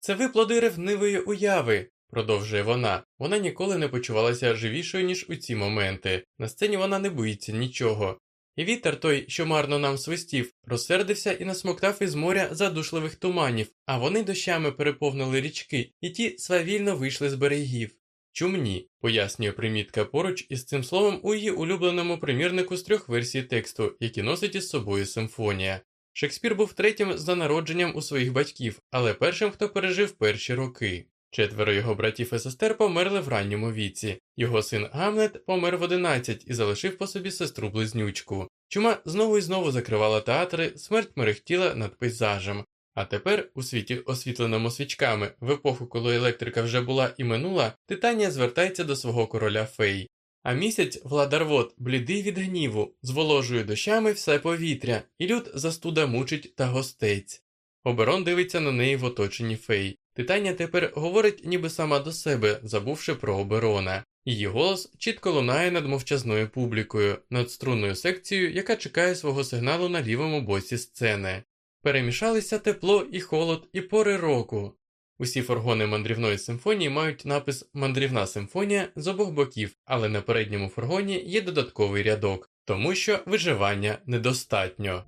Це виплоди ревнивої уяви, продовжує вона. Вона ніколи не почувалася живішою, ніж у ці моменти. На сцені вона не боїться нічого. І вітер той, що марно нам свистів, розсердився і насмоктав із моря задушливих туманів, а вони дощами переповнили річки, і ті свавільно вийшли з берегів. Чумні, пояснює примітка поруч із цим словом у її улюбленому примірнику з трьох версій тексту, які носить із собою симфонія. Шекспір був третім за народженням у своїх батьків, але першим, хто пережив перші роки. Четверо його братів і сестер померли в ранньому віці. Його син Гамлет помер в 11 і залишив по собі сестру близнючку. Чума знову і знову закривала театри, смерть мерехтіла над пейзажем. А тепер, у світі, освітленому свічками, в епоху, коли електрика вже була і минула, Титанія звертається до свого короля фей. А місяць владарвот, блідий від гніву, зволожує дощами все повітря, і люд застуда мучить та гостець. Оберон дивиться на неї в оточенні фей. Титанія тепер говорить ніби сама до себе, забувши про оберона. Її голос чітко лунає над мовчазною публікою, над струнною секцією, яка чекає свого сигналу на лівому боці сцени. Перемішалися тепло і холод, і пори року. Усі фургони мандрівної симфонії мають напис Мандрівна симфонія з обох боків, але на передньому фургоні є додатковий рядок, тому що виживання недостатньо.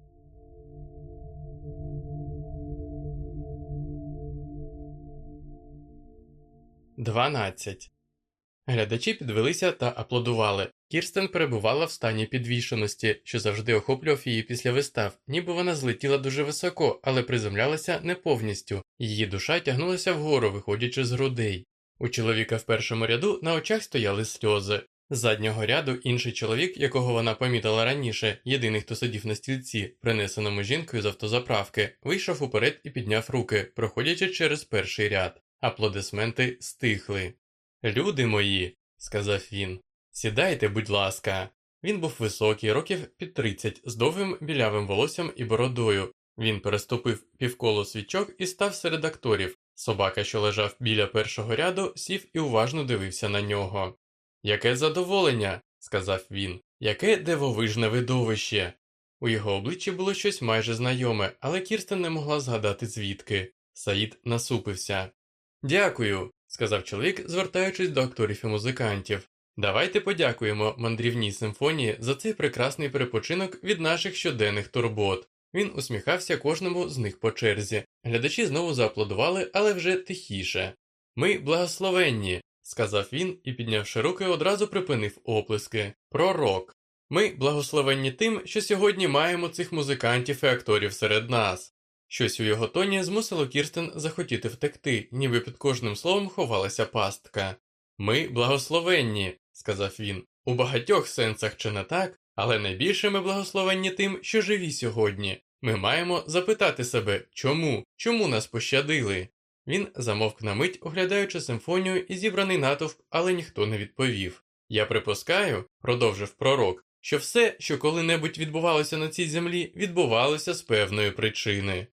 Дванадцять. Глядачі підвелися та аплодували. Кірстен перебувала в стані підвішеності, що завжди охоплював її після вистав, ніби вона злетіла дуже високо, але приземлялася не повністю, її душа тягнулася вгору, виходячи з грудей. У чоловіка в першому ряду на очах стояли сльози. З заднього ряду інший чоловік, якого вона помітила раніше, єдиний, хто сидів на стільці, принесеному жінкою з автозаправки, вийшов уперед і підняв руки, проходячи через перший ряд. Аплодисменти стихли. Люди мої, сказав він, сідайте, будь ласка. Він був високий, років під 30, з довгим білявим волоссям і бородою. Він переступив півколо свічок і став серед акторів. Собака, що лежав біля першого ряду, сів і уважно дивився на нього. Яке задоволення, сказав він, яке дивовижне видовище. У його обличчі було щось майже знайоме, але Кірстен не могла згадати звідки. Саїд насупився. Дякую, сказав чоловік, звертаючись до акторів і музикантів. Давайте подякуємо мандрівній симфонії за цей прекрасний перепочинок від наших щоденних турбот. Він усміхався кожному з них по черзі. Глядачі знову зааплодували, але вже тихіше. Ми благословенні, сказав він і, піднявши руки, одразу припинив оплески. Пророк. Ми благословенні тим, що сьогодні маємо цих музикантів і акторів серед нас. Щось у його тоні змусило Кірстен захотіти втекти, ніби під кожним словом ховалася пастка. Ми благословенні, сказав він, у багатьох сенсах чи не так, але найбільше ми благословенні тим, що живі сьогодні. Ми маємо запитати себе, чому, чому нас пощадили. Він замовк на мить, оглядаючи симфонію і зібраний натовп, але ніхто не відповів. Я припускаю, продовжив пророк, що все, що коли-небудь відбувалося на цій землі, відбувалося з певної причини.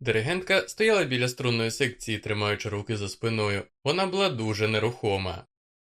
Диригентка стояла біля струнної секції, тримаючи руки за спиною. Вона була дуже нерухома.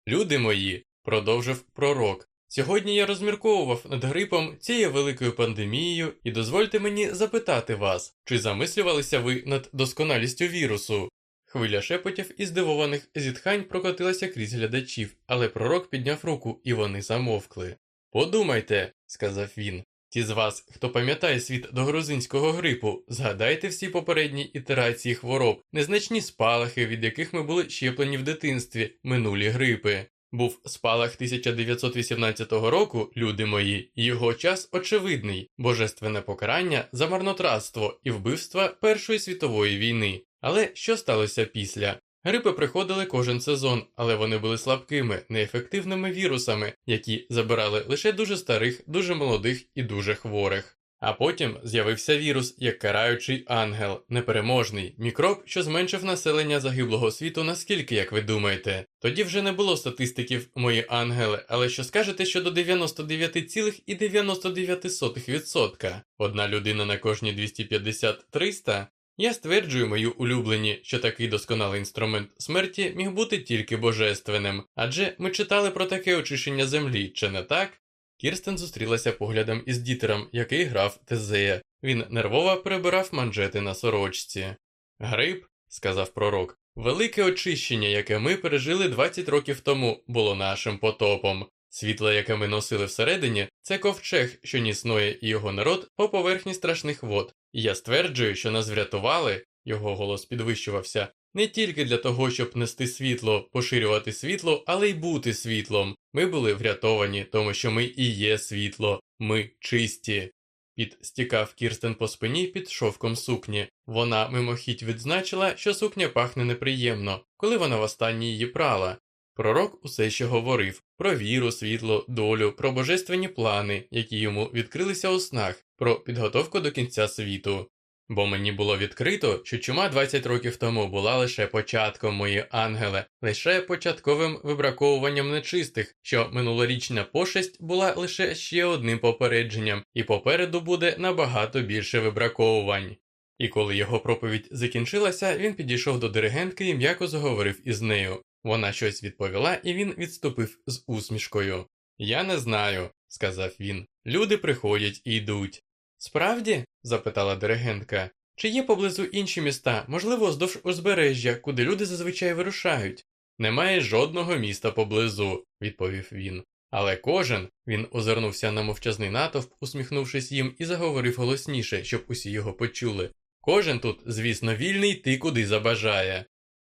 Люди мої, продовжив пророк, Сьогодні я розмірковував над грипом цією великою пандемією, і дозвольте мені запитати вас, чи замислювалися ви над досконалістю вірусу? Хвиля шепотів і здивованих зітхань прокотилася крізь глядачів, але пророк підняв руку, і вони замовкли. Подумайте, сказав він. Ті з вас, хто пам'ятає світ до грузинського грипу, згадайте всі попередні ітерації хвороб, незначні спалахи, від яких ми були щеплені в дитинстві, минулі грипи. Був спалах 1918 року, люди мої, його час очевидний божественне покарання за марнотратство і вбивства Першої світової війни. Але що сталося після? Грипи приходили кожен сезон, але вони були слабкими, неефективними вірусами, які забирали лише дуже старих, дуже молодих і дуже хворих. А потім з'явився вірус як караючий ангел, непереможний мікроб, що зменшив населення загиблого світу, наскільки, як ви думаєте. Тоді вже не було статистиків мої ангели, але що скажете щодо 99,99%? Одна людина на кожні 250-300? Я стверджую мою улюблені, що такий досконалий інструмент смерті міг бути тільки божественним, адже ми читали про таке очищення землі, чи не так? Кірстен зустрілася поглядом із дітером, який грав Тезея. Він нервово перебирав манжети на сорочці. Гриб, сказав пророк, велике очищення, яке ми пережили 20 років тому, було нашим потопом. Світло, яке ми носили всередині, це ковчег, що ніс Ноя і його народ по поверхні страшних вод. І я стверджую, що нас врятували, його голос підвищувався, не тільки для того, щоб нести світло, поширювати світло, але й бути світлом. Ми були врятовані, тому що ми і є світло, ми чисті. Під стікав Кірстен по спині під шовком сукні. Вона мимохідь відзначила, що сукня пахне неприємно, коли вона востаннє її прала. Пророк усе ще говорив про віру, світло, долю, про божественні плани, які йому відкрилися у снах, про підготовку до кінця світу. Бо мені було відкрито, що чума 20 років тому була лише початком мої ангели, лише початковим вибраковуванням нечистих, що минулорічна пошесть була лише ще одним попередженням, і попереду буде набагато більше вибраковувань. І коли його проповідь закінчилася, він підійшов до диригентки і м'яко заговорив із нею. Вона щось відповіла, і він відступив з усмішкою. Я не знаю, сказав він. Люди приходять і йдуть. Справді? запитала диригентка, чи є поблизу інші міста, можливо, вздовж узбережжя, куди люди зазвичай вирушають? Немає жодного міста поблизу, відповів він. Але кожен, він озирнувся на мовчазний натовп, усміхнувшись їм, і заговорив голосніше, щоб усі його почули. Кожен тут, звісно, вільний йти куди забажає.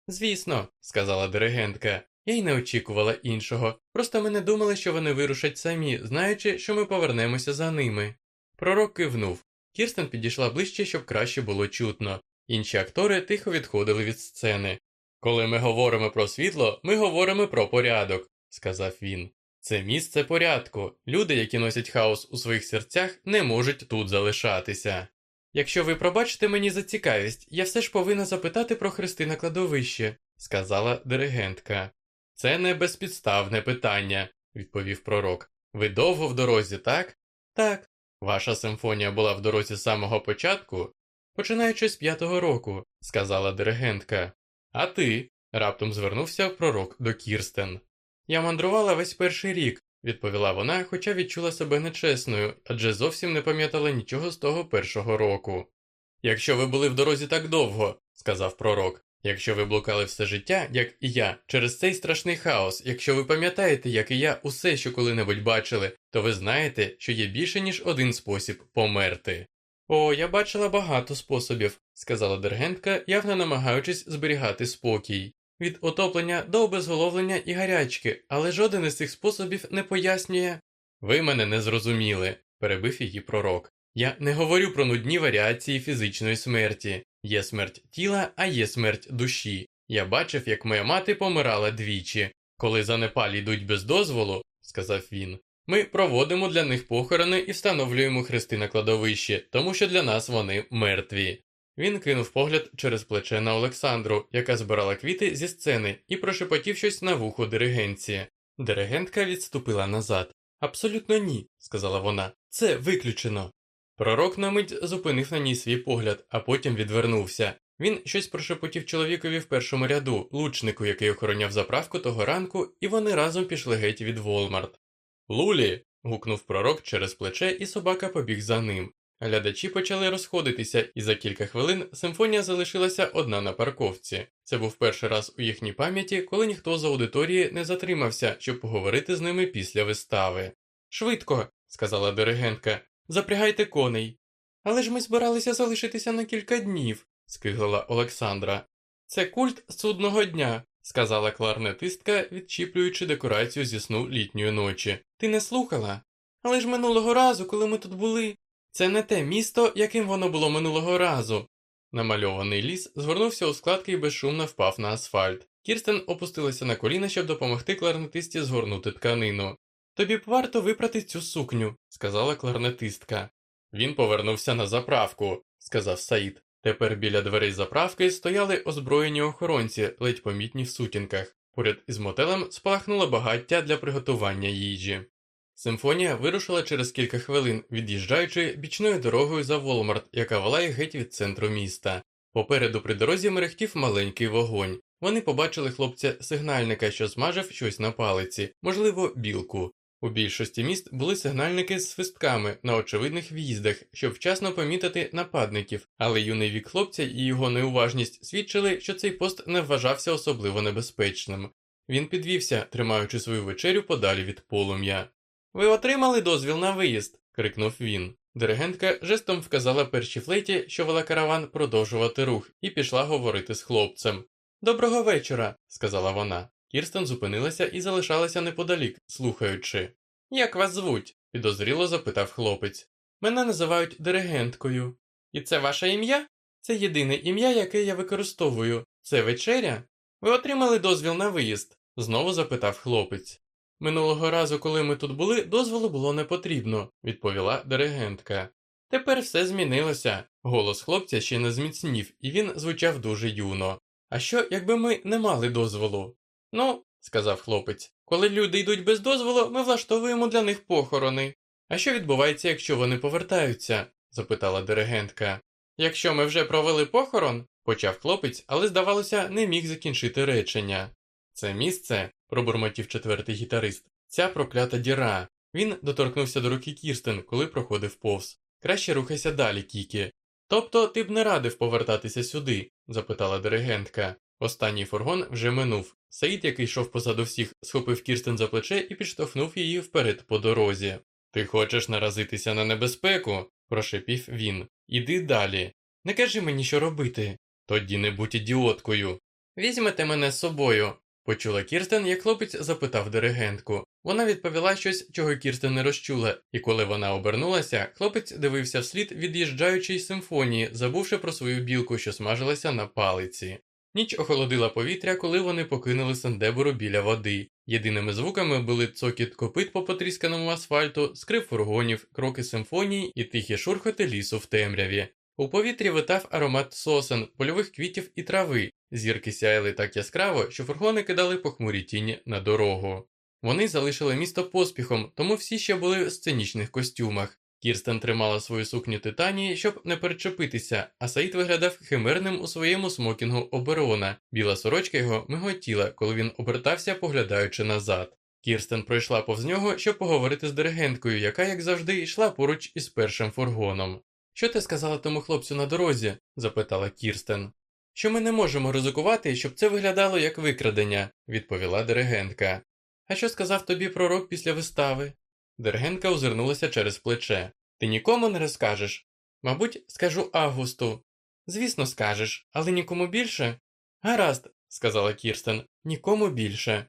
Звісно, сказала диригентка, я й не очікувала іншого. Просто ми не думали, що вони вирушать самі, знаючи, що ми повернемося за ними. Пророк кивнув. Кірстен підійшла ближче, щоб краще було чутно. Інші актори тихо відходили від сцени. Коли ми говоримо про світло, ми говоримо про порядок, сказав він. Це місце порядку. Люди, які носять хаос у своїх серцях, не можуть тут залишатися. Якщо ви пробачите мені за цікавість, я все ж повинна запитати про хрести на кладовище, сказала диригентка. Це не безпідставне питання, відповів пророк. Ви довго в дорозі, так? Так. Ваша симфонія була в дорозі з самого початку? Починаючи з п'ятого року, сказала диригентка. А ти? раптом звернувся пророк до Кірстен. Я мандрувала весь перший рік, відповіла вона, хоча відчула себе нечесною, адже зовсім не пам'ятала нічого з того першого року. Якщо ви були в дорозі так довго, сказав пророк, якщо ви блукали все життя, як і я, через цей страшний хаос, якщо ви пам'ятаєте, як і я, усе, що коли-небудь бачили, то ви знаєте, що є більше, ніж один спосіб померти. О, я бачила багато способів, сказала диригентка, явно намагаючись зберігати спокій. Від отоплення до обезголовлення і гарячки, але жоден із цих способів не пояснює. Ви мене не зрозуміли, перебив її пророк. Я не говорю про нудні варіації фізичної смерті. Є смерть тіла, а є смерть душі. Я бачив, як моя мати помирала двічі. Коли занепалі йдуть без дозволу, сказав він, ми проводимо для них похорони і встановлюємо хрести на кладовищі, тому що для нас вони мертві. Він кинув погляд через плече на Олександру, яка збирала квіти зі сцени, і прошепотів щось на вухо диригенції. Диригентка відступила назад. Абсолютно ні, сказала вона. Це виключено. Пророк на мить зупинив на ній свій погляд, а потім відвернувся. Він щось прошепотів чоловікові в першому ряду, лучнику, який охороняв заправку того ранку, і вони разом пішли геть від Волмарт. Лулі. гукнув пророк через плече, і собака побіг за ним. Глядачі почали розходитися, і за кілька хвилин симфонія залишилася одна на парковці. Це був перший раз у їхній пам'яті, коли ніхто з аудиторії не затримався, щоб поговорити з ними після вистави. Швидко, сказала диригентка, запрягайте коней. Але ж ми збиралися залишитися на кілька днів, скиглила Олександра. Це культ судного дня, сказала кларнетистка, відчіплюючи декорацію зі сну літньої ночі. Ти не слухала? Але ж минулого разу, коли ми тут були. Це не те місто, яким воно було минулого разу. Намальований ліс згорнувся у складки і безшумно впав на асфальт. Кірстен опустилася на коліна, щоб допомогти кларнетисті згорнути тканину. Тобі б варто випрати цю сукню, сказала кларнетистка. Він повернувся на заправку, сказав Саїд. Тепер біля дверей заправки стояли озброєні охоронці, ледь помітні в сутінках. Поряд із мотелем спалахнуло багаття для приготування їжі. Симфонія вирушила через кілька хвилин, від'їжджаючи бічною дорогою за Волмарт, яка вела їх геть від центру міста. Попереду при дорозі мерехтів маленький вогонь. Вони побачили хлопця-сигнальника, що смажив щось на палиці, можливо, білку. У більшості міст були сигнальники з свистками на очевидних в'їздах, щоб вчасно помітити нападників, але юний вік хлопця і його неуважність свідчили, що цей пост не вважався особливо небезпечним. Він підвівся, тримаючи свою вечерю подалі від полум'я. Ви отримали дозвіл на виїзд? крикнув він. Диригентка жестом вказала першій флейті, що вела караван продовжувати рух, і пішла говорити з хлопцем. Доброго вечора, сказала вона. Кірстен зупинилася і залишалася неподалік, слухаючи. Як вас звуть? підозріло запитав хлопець. Мене називають диригенткою. І це ваше ім'я? Це єдине ім'я, яке я використовую. Це вечеря? Ви отримали дозвіл на виїзд? знову запитав хлопець. Минулого разу, коли ми тут були, дозволу було не потрібно, відповіла диригентка. Тепер все змінилося. Голос хлопця ще не зміцнів, і він звучав дуже юно. А що, якби ми не мали дозволу? Ну, сказав хлопець, коли люди йдуть без дозволу, ми влаштовуємо для них похорони. А що відбувається, якщо вони повертаються? запитала диригентка. Якщо ми вже провели похорон, почав хлопець, але, здавалося, не міг закінчити речення. Це місце, пробурмотів четвертий гітарист, ця проклята діра. Він доторкнувся до руки Кірстен, коли проходив повз. Краще рухайся далі, Кікі. Тобто ти б не радив повертатися сюди? запитала диригентка. Останній фургон вже минув. Саїд, який йшов позаду всіх, схопив Кірстен за плече і підштовхнув її вперед по дорозі. Ти хочеш наразитися на небезпеку? прошепів він. Іди далі. Не кажи мені, що робити. Тоді не будь ідіоткою. Візьмете мене з собою. Почула Кірстен, як хлопець запитав диригентку. Вона відповіла щось, чого Кірстен не розчула, і коли вона обернулася, хлопець дивився вслід від'їжджаючої симфонії, забувши про свою білку, що смажилася на палиці. Ніч охолодила повітря, коли вони покинули Сандебуру біля води. Єдиними звуками були цокіт копит по потрісканому асфальту, скрип фургонів, кроки симфонії і тихі шурхоти лісу в темряві. У повітрі витав аромат сосен, польових квітів і трави, зірки сяяли так яскраво, що фургони кидали похмурі тіні на дорогу. Вони залишили місто поспіхом, тому всі ще були в сценічних костюмах. Кірстен тримала свою сукню титанії, щоб не перечепитися, а Саїд виглядав химерним у своєму смокінгу оберона. Біла сорочка його миготіла, коли він обертався, поглядаючи назад. Кірстен пройшла повз нього, щоб поговорити з диригенткою, яка, як завжди, йшла поруч із першим фургоном. Що ти сказала тому хлопцю на дорозі? запитала Кірстен. Що ми не можемо ризикувати, щоб це виглядало як викрадення, відповіла диригентка. А що сказав тобі пророк після вистави? Диригентка озирнулася через плече. Ти нікому не розкажеш? Мабуть, скажу Августу. Звісно, скажеш, але нікому більше? Гаразд, сказала Кірстен, нікому більше.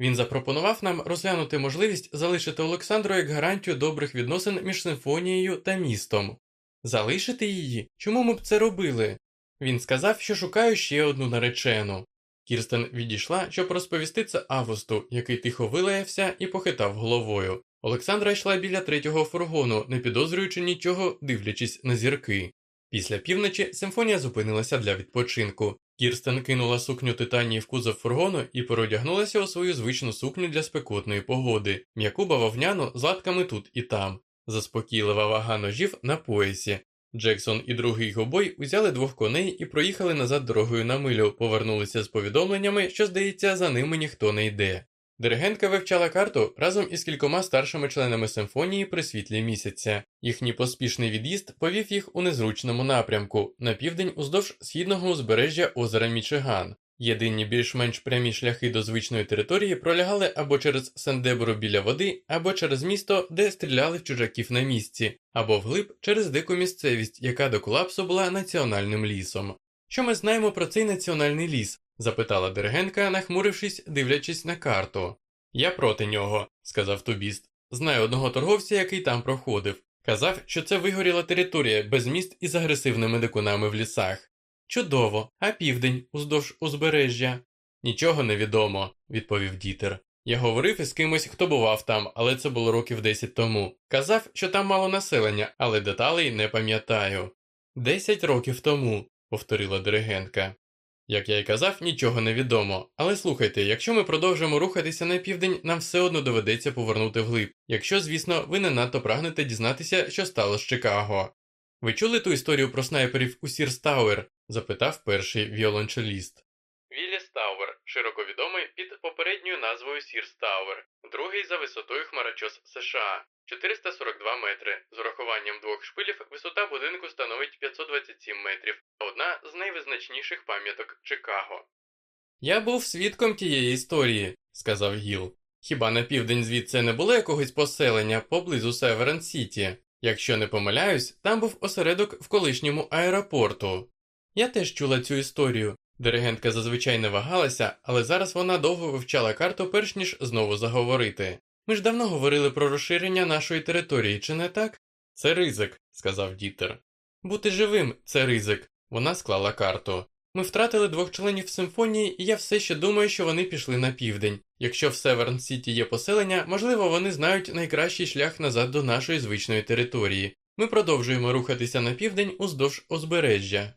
Він запропонував нам розглянути можливість залишити Олександру як гарантію добрих відносин між симфонією та містом. Залишити її? Чому ми б це робили? Він сказав, що шукаю ще одну наречену. Кірстен відійшла, щоб розповісти це Августу, який тихо вилаявся і похитав головою. Олександра йшла біля третього фургону, не підозрюючи нічого, дивлячись на зірки. Після півночі симфонія зупинилася для відпочинку. Кірстен кинула сукню титанії в кузов фургону і переодягнулася у свою звичну сукню для спекотної погоди, м'яку бавовняну з латками тут і там, заспокійлива вага ножів на поясі. Джексон і другий гобой узяли двох коней і проїхали назад дорогою на милю, повернулися з повідомленнями, що, здається, за ними ніхто не йде. Диригентка вивчала карту разом із кількома старшими членами симфонії при світлі місяця. Їхній поспішний від'їзд повів їх у незручному напрямку на південь уздовж східного узбережжя озера Мічиган. Єдині більш-менш прямі шляхи до звичної території пролягали або через Сендебру біля води, або через місто, де стріляли в чужаків на місці, або вглиб через дику місцевість, яка до колапсу була національним лісом. Що ми знаємо про цей національний ліс? запитала диригентка, нахмурившись, дивлячись на карту. Я проти нього, сказав тубіст. Знаю одного торговця, який там проходив. Казав, що це вигоріла територія без міст із агресивними дикунами в лісах. Чудово, а південь уздовж узбережжя. Нічого не відомо, відповів дітер. Я говорив із кимось, хто бував там, але це було років 10 тому. Казав, що там мало населення, але деталей не пам'ятаю. Десять років тому, повторила диригентка. Як я й казав, нічого не відомо. Але слухайте, якщо ми продовжимо рухатися на південь, нам все одно доведеться повернути вглиб, якщо, звісно, ви не надто прагнете дізнатися, що стало з Чикаго. Ви чули ту історію про снайперів у Сірс Тауер? Запитав перший віолончеліст. Вілліс Тауер, широко відомий під попередньою назвою Сірс Тауер, другий за висотою хмарочос США, 442 метри. З урахуванням двох шпилів висота будинку становить 527 метрів, одна з найвизначніших пам'яток Чикаго. Я був свідком тієї історії, сказав Гіл. Хіба на південь звідси не було якогось поселення поблизу Северен Сіті? Якщо не помиляюсь, там був осередок в колишньому аеропорту. Я теж чула цю історію. Диригентка зазвичай не вагалася, але зараз вона довго вивчала карту, перш ніж знову заговорити. Ми ж давно говорили про розширення нашої території, чи не так? Це ризик, сказав Дітер. Бути живим це ризик. Вона склала карту. Ми втратили двох членів симфонії, і я все ще думаю, що вони пішли на південь. Якщо в Северн Сіті є поселення, можливо, вони знають найкращий шлях назад до нашої звичної території. Ми продовжуємо рухатися на південь уздовж узбережжя.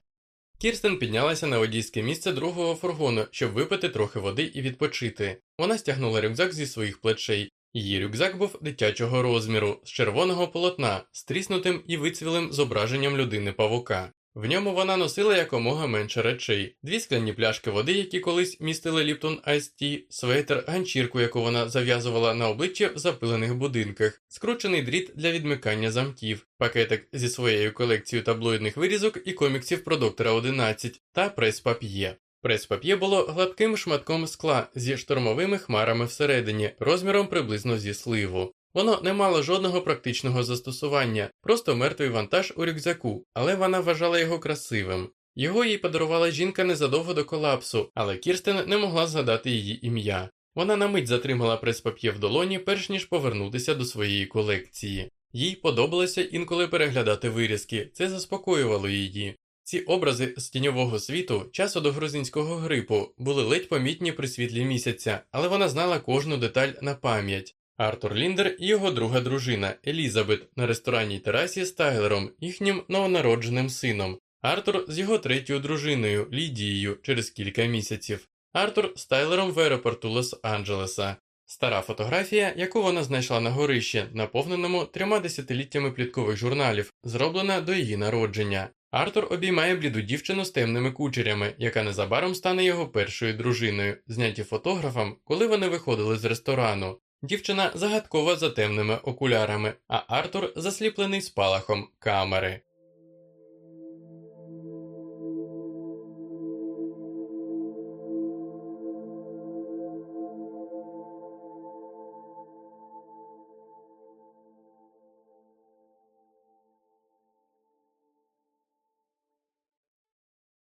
Кірстен піднялася на водійське місце другого фургону, щоб випити трохи води і відпочити. Вона стягнула рюкзак зі своїх плечей. Її рюкзак був дитячого розміру, з червоного полотна, стріснутим і вицвілим зображенням людини павука. В ньому вона носила якомога менше речей: дві скляні пляшки води, які колись містили Ліптон Tea, светр, ганчірку, яку вона зав'язувала на обличчя в запилених будинках, скручений дріт для відмикання замків, пакетик зі своєю колекцією таблоїдних вирізок і коміксів про доктора 11 та прес-пап'є. Прес-пап'є було гладким шматком скла зі штормовими хмарами всередині, розміром приблизно зі сливу. Воно не мало жодного практичного застосування, просто мертвий вантаж у рюкзаку, але вона вважала його красивим. Його їй подарувала жінка незадовго до колапсу, але Кірстен не могла згадати її ім'я. Вона на мить затримала прес-пап'є в долоні, перш ніж повернутися до своєї колекції. Їй подобалося інколи переглядати вирізки, це заспокоювало її. Ці образи з тіньового світу, часу до грузинського грипу, були ледь помітні при світлі місяця, але вона знала кожну деталь на пам'ять. Артур Ліндер і його друга дружина Елізабет на ресторанній терасі з Тайлером, їхнім новонародженим сином, Артур з його третьою дружиною Лідією через кілька місяців, Артур з Тайлером в аеропорту Лос-Анджелеса. Стара фотографія, яку вона знайшла на горищі, наповненому трьома десятиліттями пліткових журналів, зроблена до її народження. Артур обіймає бліду дівчину з темними кучерями, яка незабаром стане його першою дружиною, зняті фотографом, коли вони виходили з ресторану. Дівчина загадкова за темними окулярами, а Артур засліплений спалахом камери.